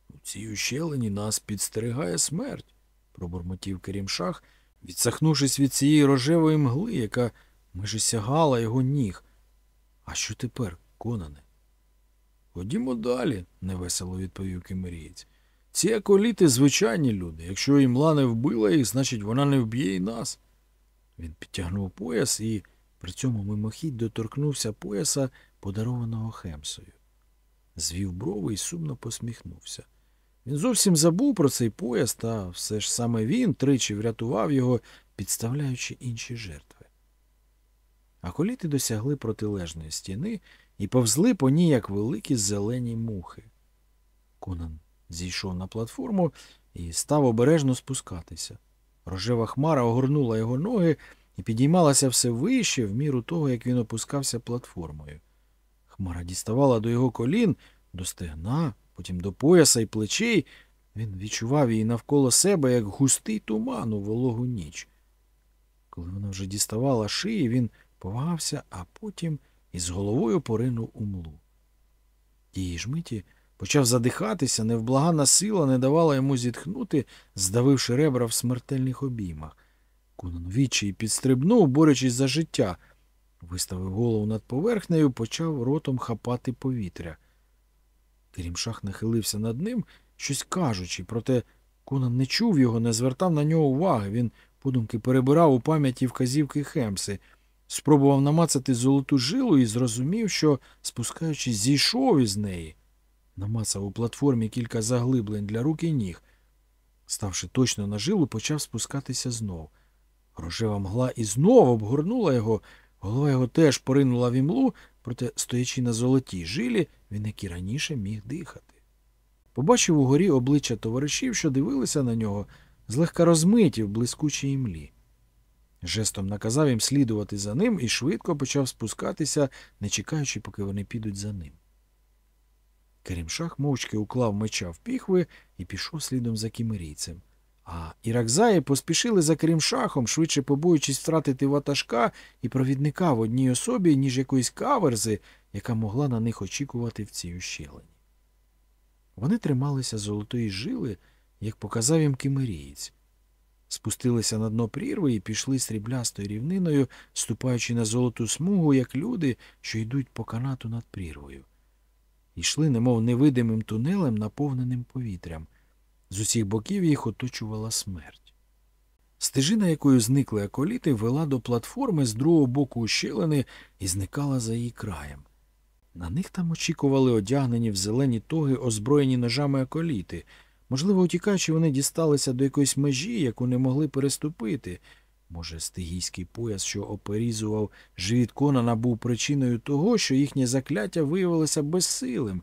У цій ущелині нас підстерігає смерть, пробурмотів Керімшах, відсахнувшись від цієї рожевої мгли, яка майже сягала його ніг. А що тепер, конане? Ходімо далі, невесело відповів кемерієць. Ці аколіти звичайні люди. Якщо імла не вбила їх, значить вона не вб'є і нас. Він підтягнув пояс і при цьому мимохідь доторкнувся пояса, подарованого Хемсою. Звів брови і сумно посміхнувся. Він зовсім забув про цей пояс, та все ж саме він тричі врятував його, підставляючи інші жертви. Аколіти досягли протилежної стіни і повзли по ній, як великі зелені мухи. Конан зійшов на платформу і став обережно спускатися. Рожева хмара огорнула його ноги і підіймалася все вище в міру того, як він опускався платформою. Хмара діставала до його колін, до стегна, потім до пояса і плечей. Він відчував її навколо себе, як густий туман у вологу ніч. Коли вона вже діставала шиї, він повагався, а потім із головою поринув у млу. Тієї ж миті почав задихатися, невблагана сила не давала йому зітхнути, здавивши ребра в смертельних обіймах. Конан відчай підстрибнув, борючись за життя. Виставив голову над поверхнею, почав ротом хапати повітря. Керімшах нахилився над ним, щось кажучи, проте Конан не чув його, не звертав на нього уваги. Він подумки перебирав у пам'яті вказівки Хемси, спробував намацати золоту жилу і зрозумів, що, спускаючись, зійшов із неї. Намацав у платформі кілька заглиблень для рук і ніг. Ставши точно на жилу, почав спускатися знов. Рожева мгла і знов обгорнула його, голова його теж поринула в імлу, проте, стоячи на золотій жилі, він, як і раніше, міг дихати. Побачив угорі обличчя товаришів, що дивилися на нього, злегка розмиті в блискучій імлі. Жестом наказав їм слідувати за ним і швидко почав спускатися, не чекаючи, поки вони підуть за ним. Керімшах мовчки уклав меча в піхви і пішов слідом за кімерійцем. А іракзаї поспішили за Керімшахом, швидше побоюючись втратити ватажка і провідника в одній особі, ніж якоїсь каверзи, яка могла на них очікувати в цій ущелині. Вони трималися золотої жили, як показав їм кимерієць. Спустилися на дно прірви і пішли сріблястою рівниною, ступаючи на золоту смугу, як люди, що йдуть по канату над прірвою. Йшли, немов невидимим тунелем, наповненим повітрям. З усіх боків їх оточувала смерть. Стежина, якою зникли аколіти, вела до платформи з другого боку ущелини і зникала за її краєм. На них там очікували одягнені в зелені тоги, озброєні ножами аколіти. Можливо, утікаючи, вони дісталися до якоїсь межі, яку не могли переступити. Може, стигійський пояс, що оперізував живіт Конана, був причиною того, що їхнє закляття виявилося безсилим.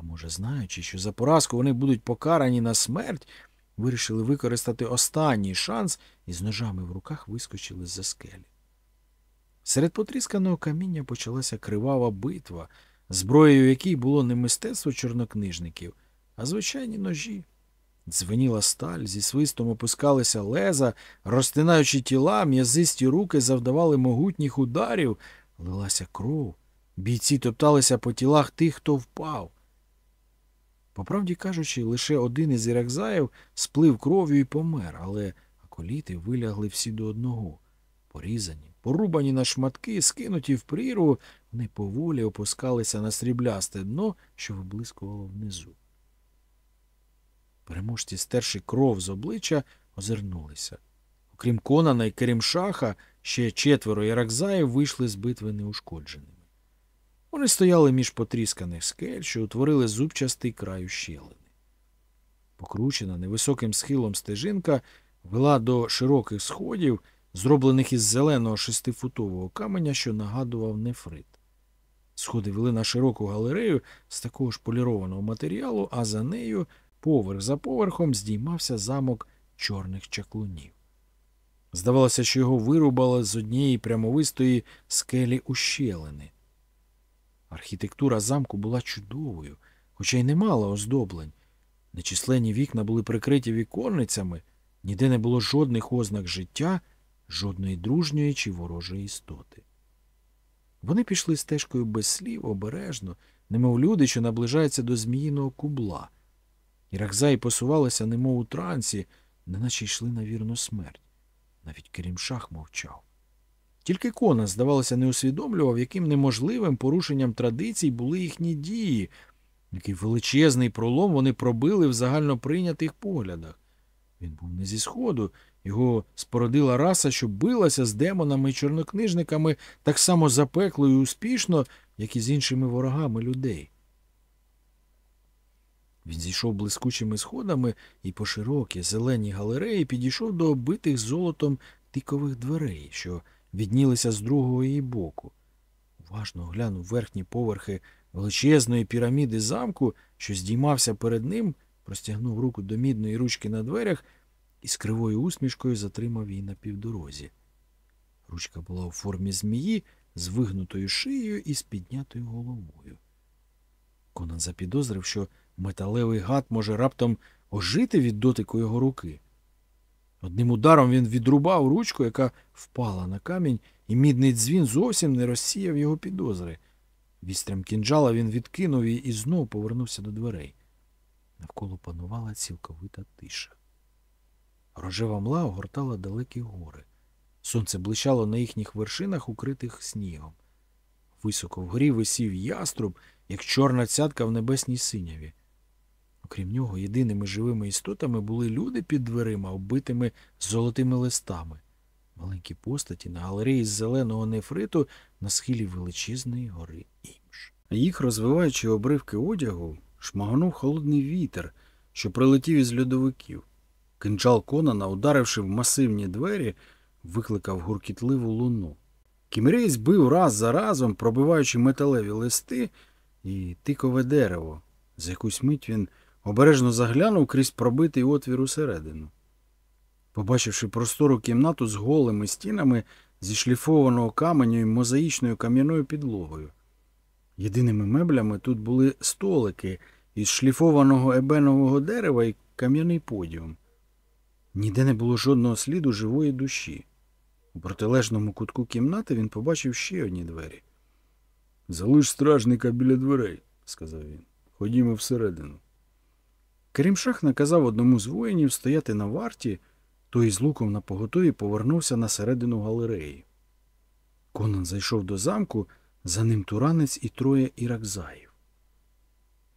А може, знаючи, що за поразку вони будуть покарані на смерть, вирішили використати останній шанс і з ножами в руках вискочили з-за скелі. Серед потрісканого каміння почалася кривава битва, зброєю якій було не мистецтво чорнокнижників, а звичайні ножі. Дзвеніла сталь, зі свистом опускалися леза, розтинаючи тіла, м'язисті руки завдавали могутніх ударів, лилася кров. Бійці топталися по тілах тих, хто впав. По правді кажучи, лише один із іракзаїв сплив кров'ю і помер, але аколіти вилягли всі до одного. Порізані, порубані на шматки, скинуті в прірву, вони поволі опускалися на сріблясте дно, що виблискувало внизу. Переможці, стерши кров з обличчя, озирнулися. Окрім Конана і Керімшаха, ще четверо іракзаїв вийшли з битви неушкодженими. Вони стояли між потрісканих скель, що утворили зубчастий край ущелини. Покручена невисоким схилом стежинка вела до широких сходів, зроблених із зеленого шестифутового каменя, що нагадував нефрит. Сходи вели на широку галерею з такого ж полірованого матеріалу, а за нею, поверх за поверхом, здіймався замок чорних чаклунів. Здавалося, що його вирубали з однієї прямовистої скелі ущелини. Архітектура замку була чудовою, хоча й не мала оздоблень. Нечисленні вікна були прикриті віконницями, ніде не було жодних ознак життя, жодної дружньої чи ворожої істоти. Вони пішли стежкою без слів, обережно, немов люди, що наближаються до зміїного кубла. Іракзаї посувалися, немов у трансі, неначе йшли на вірну смерть. Навіть Керімшах мовчав. Тільки Кона, здавалося, не усвідомлював, яким неможливим порушенням традицій були їхні дії, який величезний пролом вони пробили в загальноприйнятих поглядах. Він був не зі сходу, його спородила раса, що билася з демонами і чорнокнижниками так само запекло і успішно, як і з іншими ворогами людей. Він зійшов блискучими сходами і по широкій зеленій галереї підійшов до оббитих золотом тикових дверей, що віднілися з другого її боку. Уважно оглянув верхні поверхи величезної піраміди замку, що здіймався перед ним, простягнув руку до мідної ручки на дверях і з кривою усмішкою затримав її на півдорозі. Ручка була у формі змії з вигнутою шиєю і з піднятою головою. Конан запідозрив, що металевий гад може раптом ожити від дотику його руки. Одним ударом він відрубав ручку, яка впала на камінь, і мідний дзвін зовсім не розсіяв його підозри. Вістрям кінджала він відкинув її і знов повернувся до дверей. Навколо панувала цілковита тиша. Рожева мла огортала далекі гори. Сонце блищало на їхніх вершинах, укритих снігом. Високо вгорі висів яструб, як чорна цятка в небесній синяві. Окрім нього, єдиними живими істотами були люди під дверима, оббитими золотими листами, маленькі постаті на галереї з зеленого нефриту на схилі величезної гори імш. Їх, розвиваючи обривки одягу, шмагонув холодний вітер, що прилетів із льодовиків. Кинджал Конана, ударивши в масивні двері, викликав гуркітливу луну. Кімрей збив раз за разом, пробиваючи металеві листи і тикове дерево. За якусь мить він обережно заглянув крізь пробитий отвір усередину. Побачивши простору кімнату з голими стінами зі шліфованого каменю і мозаїчною кам'яною підлогою. Єдиними меблями тут були столики із шліфованого ебенового дерева і кам'яний подіум. Ніде не було жодного сліду живої душі. У протилежному кутку кімнати він побачив ще одні двері. Залиш стражника біля дверей, сказав він. Ходімо всередину. Керімшах наказав одному з воїнів стояти на варті, той з луком на поготові повернувся на середину галереї. Конан зайшов до замку, за ним туранець і троє іракзаїв.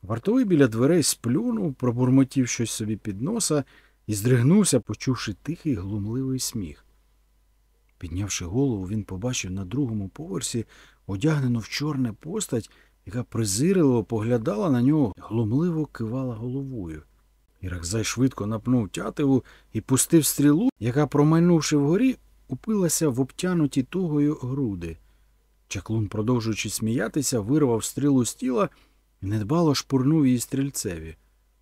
Вартовий біля дверей сплюнув, пробурмотів щось собі під носа і здригнувся, почувши тихий глумливий сміх. Піднявши голову, він побачив на другому поверсі одягнену в чорне постать, яка презирливо поглядала на нього, глумливо кивала головою. Іракзай швидко напнув тятиву і пустив стрілу, яка, промайнувши вгорі, упилася в обтянуті тугою груди. Чаклун, продовжуючи сміятися, вирвав стрілу з тіла і недбало шпурнув її стрільцеві.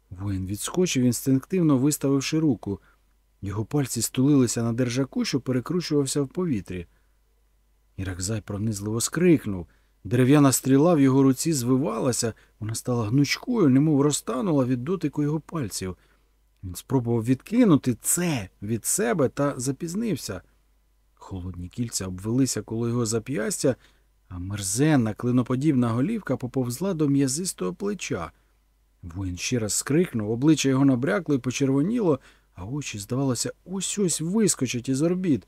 Воїн відскочив, інстинктивно виставивши руку. Його пальці стулилися на держаку, що перекручувався в повітрі. Іракзай пронизливо скрикнув. Дерев'яна стріла в його руці звивалася, вона стала гнучкою, немов розтанула від дотику його пальців. Він спробував відкинути це від себе та запізнився. Холодні кільця обвелися коло його зап'ястя, а мерзенна клиноподібна голівка поповзла до м'язистого плеча. Воїн ще раз скрикнув, обличчя його набрякло і почервоніло, а очі, здавалося, ось ось вискочать із орбіт.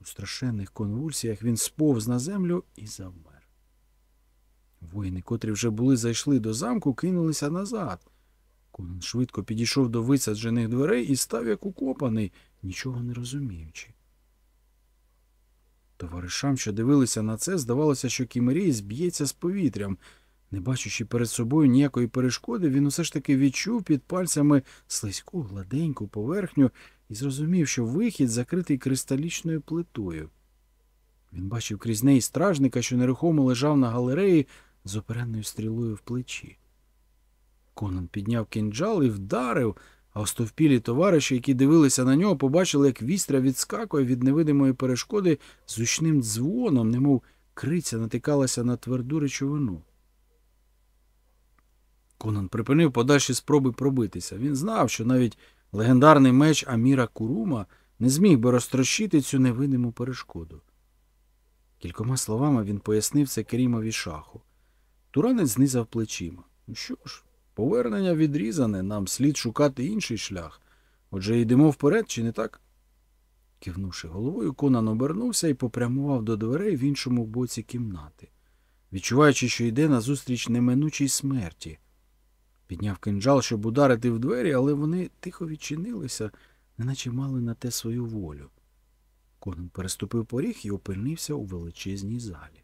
У страшенних конвульсіях він сповз на землю і завмер. Воїни, котрі вже були зайшли до замку, кинулися назад. Конан швидко підійшов до висаджених дверей і став як укопаний, нічого не розуміючи. Товаришам, що дивилися на це, здавалося, що Кімерій зб'ється з повітрям. Не бачучи перед собою ніякої перешкоди, він усе ж таки відчув під пальцями слизьку, гладеньку поверхню і зрозумів, що вихід закритий кристалічною плитою. Він бачив крізь неї стражника, що нерухомо лежав на галереї з оперенною стрілою в плечі. Конан підняв кинджал і вдарив, а остовпілі товариші, які дивилися на нього, побачили, як вістря відскакує від невидимої перешкоди з гучним дзвоном, немов криця натикалася на тверду речовину. Конан припинив подальші спроби пробитися. Він знав, що навіть легендарний меч Аміра Курума не зміг би розтрощити цю невидиму перешкоду. Кількома словами він пояснив це Керімові шаху. Туранець знизав плечима. Ну що ж, повернення відрізане, нам слід шукати інший шлях. Отже, йдемо вперед, чи не так? Кивнувши головою, Конан обернувся і попрямував до дверей в іншому боці кімнати, відчуваючи, що йде назустріч неминучій смерті. Підняв кинджал, щоб ударити в двері, але вони тихо відчинилися, неначе мали на те свою волю. Конан переступив поріг і опинився у величезній залі.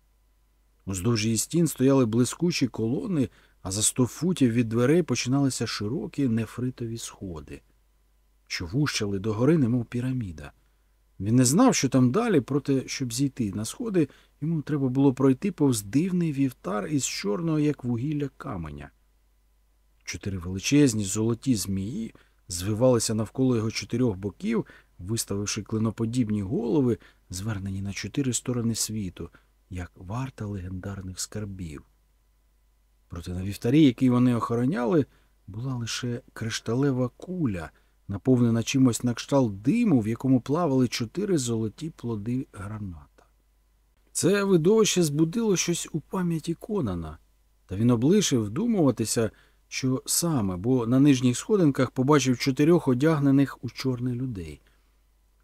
Уздовж її стін стояли блискучі колони, а за сто футів від дверей починалися широкі нефритові сходи, що вущали догори, немов піраміда. Він не знав, що там далі, проте, щоб зійти на сходи, йому треба було пройти повз дивний вівтар із чорного, як вугілля каменя. Чотири величезні золоті змії звивалися навколо його чотирьох боків, виставивши клиноподібні голови, звернені на чотири сторони світу, як варта легендарних скарбів. Проте на вівтарі, який вони охороняли, була лише кришталева куля, наповнена чимось на кшталт диму, в якому плавали чотири золоті плоди граната. Це видовище збудило щось у пам'яті Конана, та він облишив вдумуватися, що саме, бо на нижніх сходинках побачив чотирьох одягнених у чорне людей.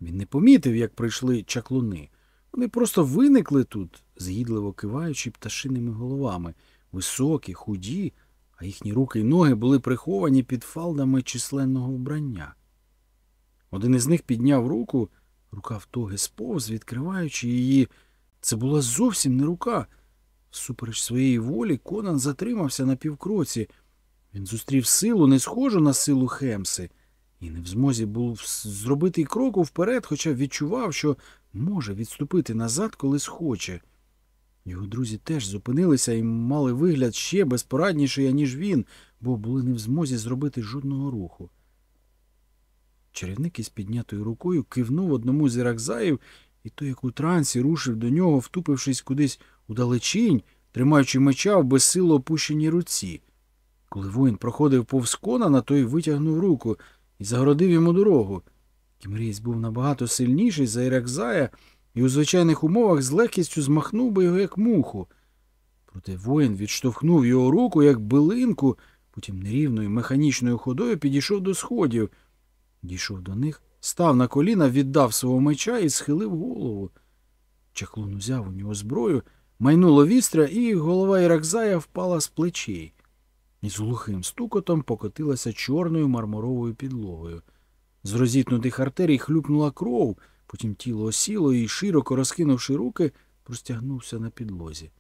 Він не помітив, як прийшли чаклуни. Вони просто виникли тут, згідливо киваючи пташиними головами, високі, худі, а їхні руки й ноги були приховані під фалдами численного вбрання. Один із них підняв руку, рука втоги сповз, відкриваючи її. Це була зовсім не рука. Всупереч своєї волі, Конан затримався на півкроці. Він зустрів силу, не схожу на силу Хемси, і не в змозі був зробити й кроку вперед, хоча відчував, що може відступити назад, коли схоче. Його друзі теж зупинилися і мали вигляд ще безпорадніший, ніж він, бо були не в змозі зробити жодного руху. Чарівник із піднятою рукою кивнув одному з іракзаїв, і той, як у трансі, рушив до нього, втупившись кудись удалечінь, тримаючи меча в безсило опущеній руці. Коли воїн проходив повз Конана, той витягнув руку і загородив йому дорогу. Кімрійсь був набагато сильніший за Іракзая і у звичайних умовах з легкістю змахнув би його як муху. Проте воїн відштовхнув його руку, як билинку, потім нерівною механічною ходою підійшов до сходів. Дійшов до них, став на коліна, віддав свого меча і схилив голову. Чаклун узяв у нього зброю, майнуло вістря, і голова Іракзая впала з плечей. І з глухим стукотом покотилася чорною мармуровою підлогою. З розітнутих артерій хлюпнула кров, потім тіло осіло і, широко розкинувши руки, простягнувся на підлозі.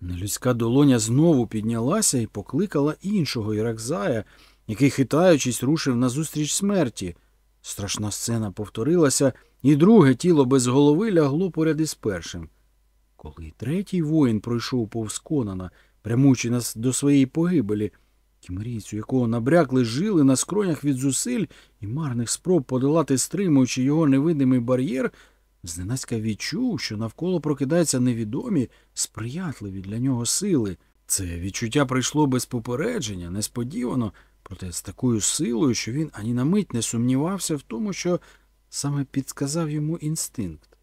Нелюдська долоня знову піднялася і покликала іншого Іракзая, який, хитаючись, рушив назустріч смерті. Страшна сцена повторилася, і друге тіло без голови лягло поряд із першим. Коли третій воїн пройшов повз Конана, прямуючи нас до своєї погибелі, кімерійцю, якого набрякли жили на скронях від зусиль і марних спроб подолати стримуючи його невидимий бар'єр, зненацька відчув, що навколо прокидаються невідомі, сприятливі для нього сили. Це відчуття прийшло без попередження, несподівано, проте з такою силою, що він ані на мить не сумнівався в тому, що саме підсказав йому інстинкт.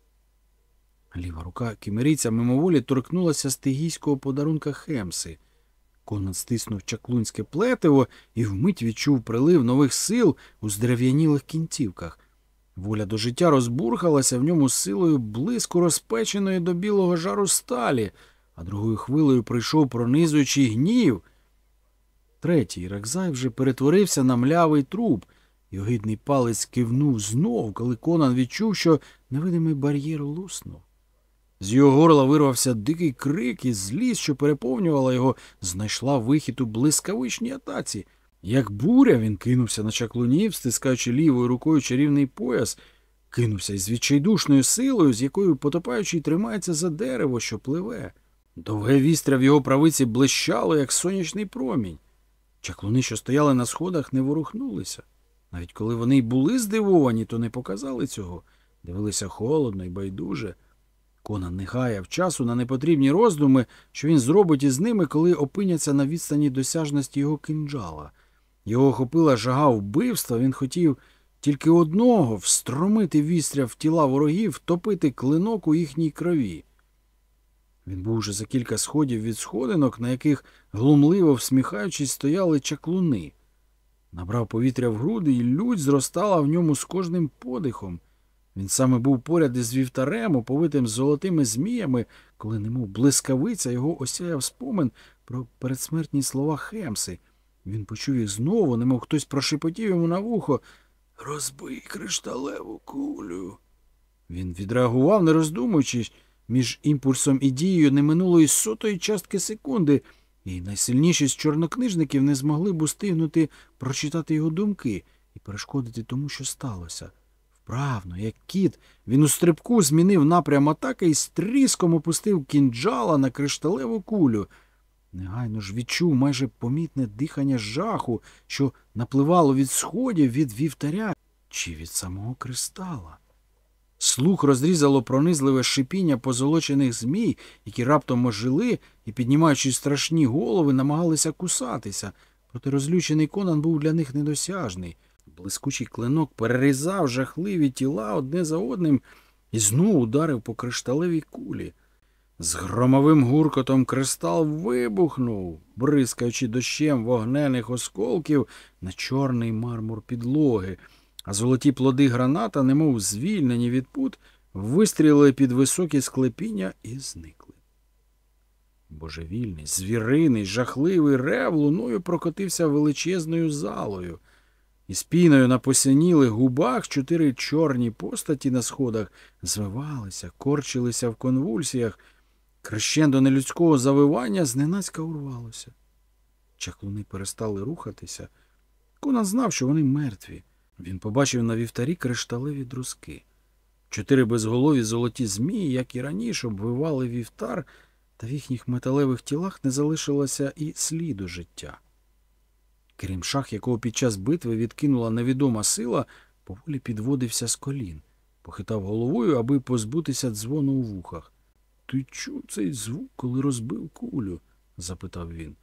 Ліва рука кімерійця мимоволі торкнулася стигійського подарунка Хемси. Конан стиснув чаклунське плетиво і вмить відчув прилив нових сил у здерев'янілих кінцівках. Воля до життя розбурхалася в ньому силою близько розпеченої до білого жару сталі, а другою хвилею прийшов пронизуючий гнів. Третій Ракзай вже перетворився на млявий труп, і огидний палець кивнув знов, коли Конан відчув, що невидимий бар'єр луснув. З його горла вирвався дикий крик, і злість, що переповнювала його, знайшла вихід у блискавичній атаці. Як буря, він кинувся на чаклунів, стискаючи лівою рукою чарівний пояс, кинувся із відчайдушною силою, з якою потопаючий тримається за дерево, що пливе. Довге вістря в його правиці блищало, як сонячний промінь. Чаклуни, що стояли на сходах, не ворухнулися. Навіть коли вони й були здивовані, то не показали цього, дивилися холодно і байдуже. Конан не гаяв часу на непотрібні роздуми, що він зробить із ними, коли опиняться на відстані досяжності його кинджала. Його охопила жага вбивства, він хотів тільки одного встромити вістря в тіла ворогів, втопити клинок у їхній крові. Він був уже за кілька сходів від сходинок, на яких, глумливо всміхаючись, стояли чаклуни. Набрав повітря в груди, і лють зростала в ньому з кожним подихом. Він саме був поряд із вівтарем, оповитим золотими зміями, коли, немов блискавиця, його осяяв спомин про передсмертні слова Хемси. Він почув їх знову, немов хтось прошепотів йому на вухо Розбий кришталеву кулю. Він відреагував, не роздумуючись, між імпульсом і дією не минуло сотої частки секунди, і найсильніші з чорнокнижників не змогли б устигнути прочитати його думки і перешкодити тому, що сталося. Вправно, як кіт, він у стрибку змінив напрям атаки і з тріском опустив кінджала на кришталеву кулю. Негайно ж відчув майже помітне дихання жаху, що напливало від сходів від вівтаря чи від самого кристала. Слух розрізало пронизливе шипіння позолочених змій, які раптом ожили і, піднімаючи страшні голови, намагалися кусатися, проте розлючений Конан був для них недосяжний. Блискучий клинок перерізав жахливі тіла одне за одним і знову ударив по кришталевій кулі. З громовим гуркотом кристал вибухнув, бризкаючи дощем вогнених осколків на чорний мармур підлоги, а золоті плоди граната, немов звільнені від пут, вистрілили під високі склепіння і зникли. Божевільний, звіриний, жахливий рев луною прокотився величезною залою. Із піною на посинілих губах чотири чорні постаті на сходах звивалися, корчилися в конвульсіях. Крещендо нелюдського завивання зненацька урвалося. Чаклуни перестали рухатися. Конан знав, що вони мертві. Він побачив на вівтарі кришталеві друзки. Чотири безголові золоті змії, як і раніше, обвивали вівтар, та в їхніх металевих тілах не залишилося і сліду життя. Крім шах, якого під час битви відкинула невідома сила, поволі підводився з колін, похитав головою, аби позбутися дзвону у вухах. Ти чув цей звук, коли розбив кулю? запитав він.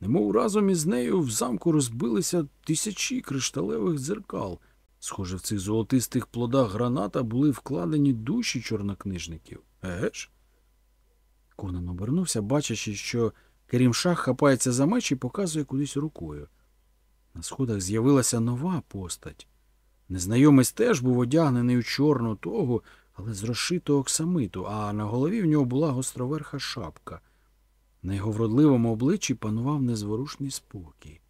Немов разом із нею в замку розбилися тисячі кришталевих дзеркал. Схоже, в цих золотистих плодах граната були вкладені душі чорнокнижників. Еге ж? Конан обернувся, бачачи, що Керімшах хапається за меч і показує кудись рукою. На сходах з'явилася нова постать. Незнайомець теж був одягнений у чорну тогу, але з розшитого оксамиту, а на голові в нього була гостроверха шапка. На його вродливому обличчі панував незворушний спокій.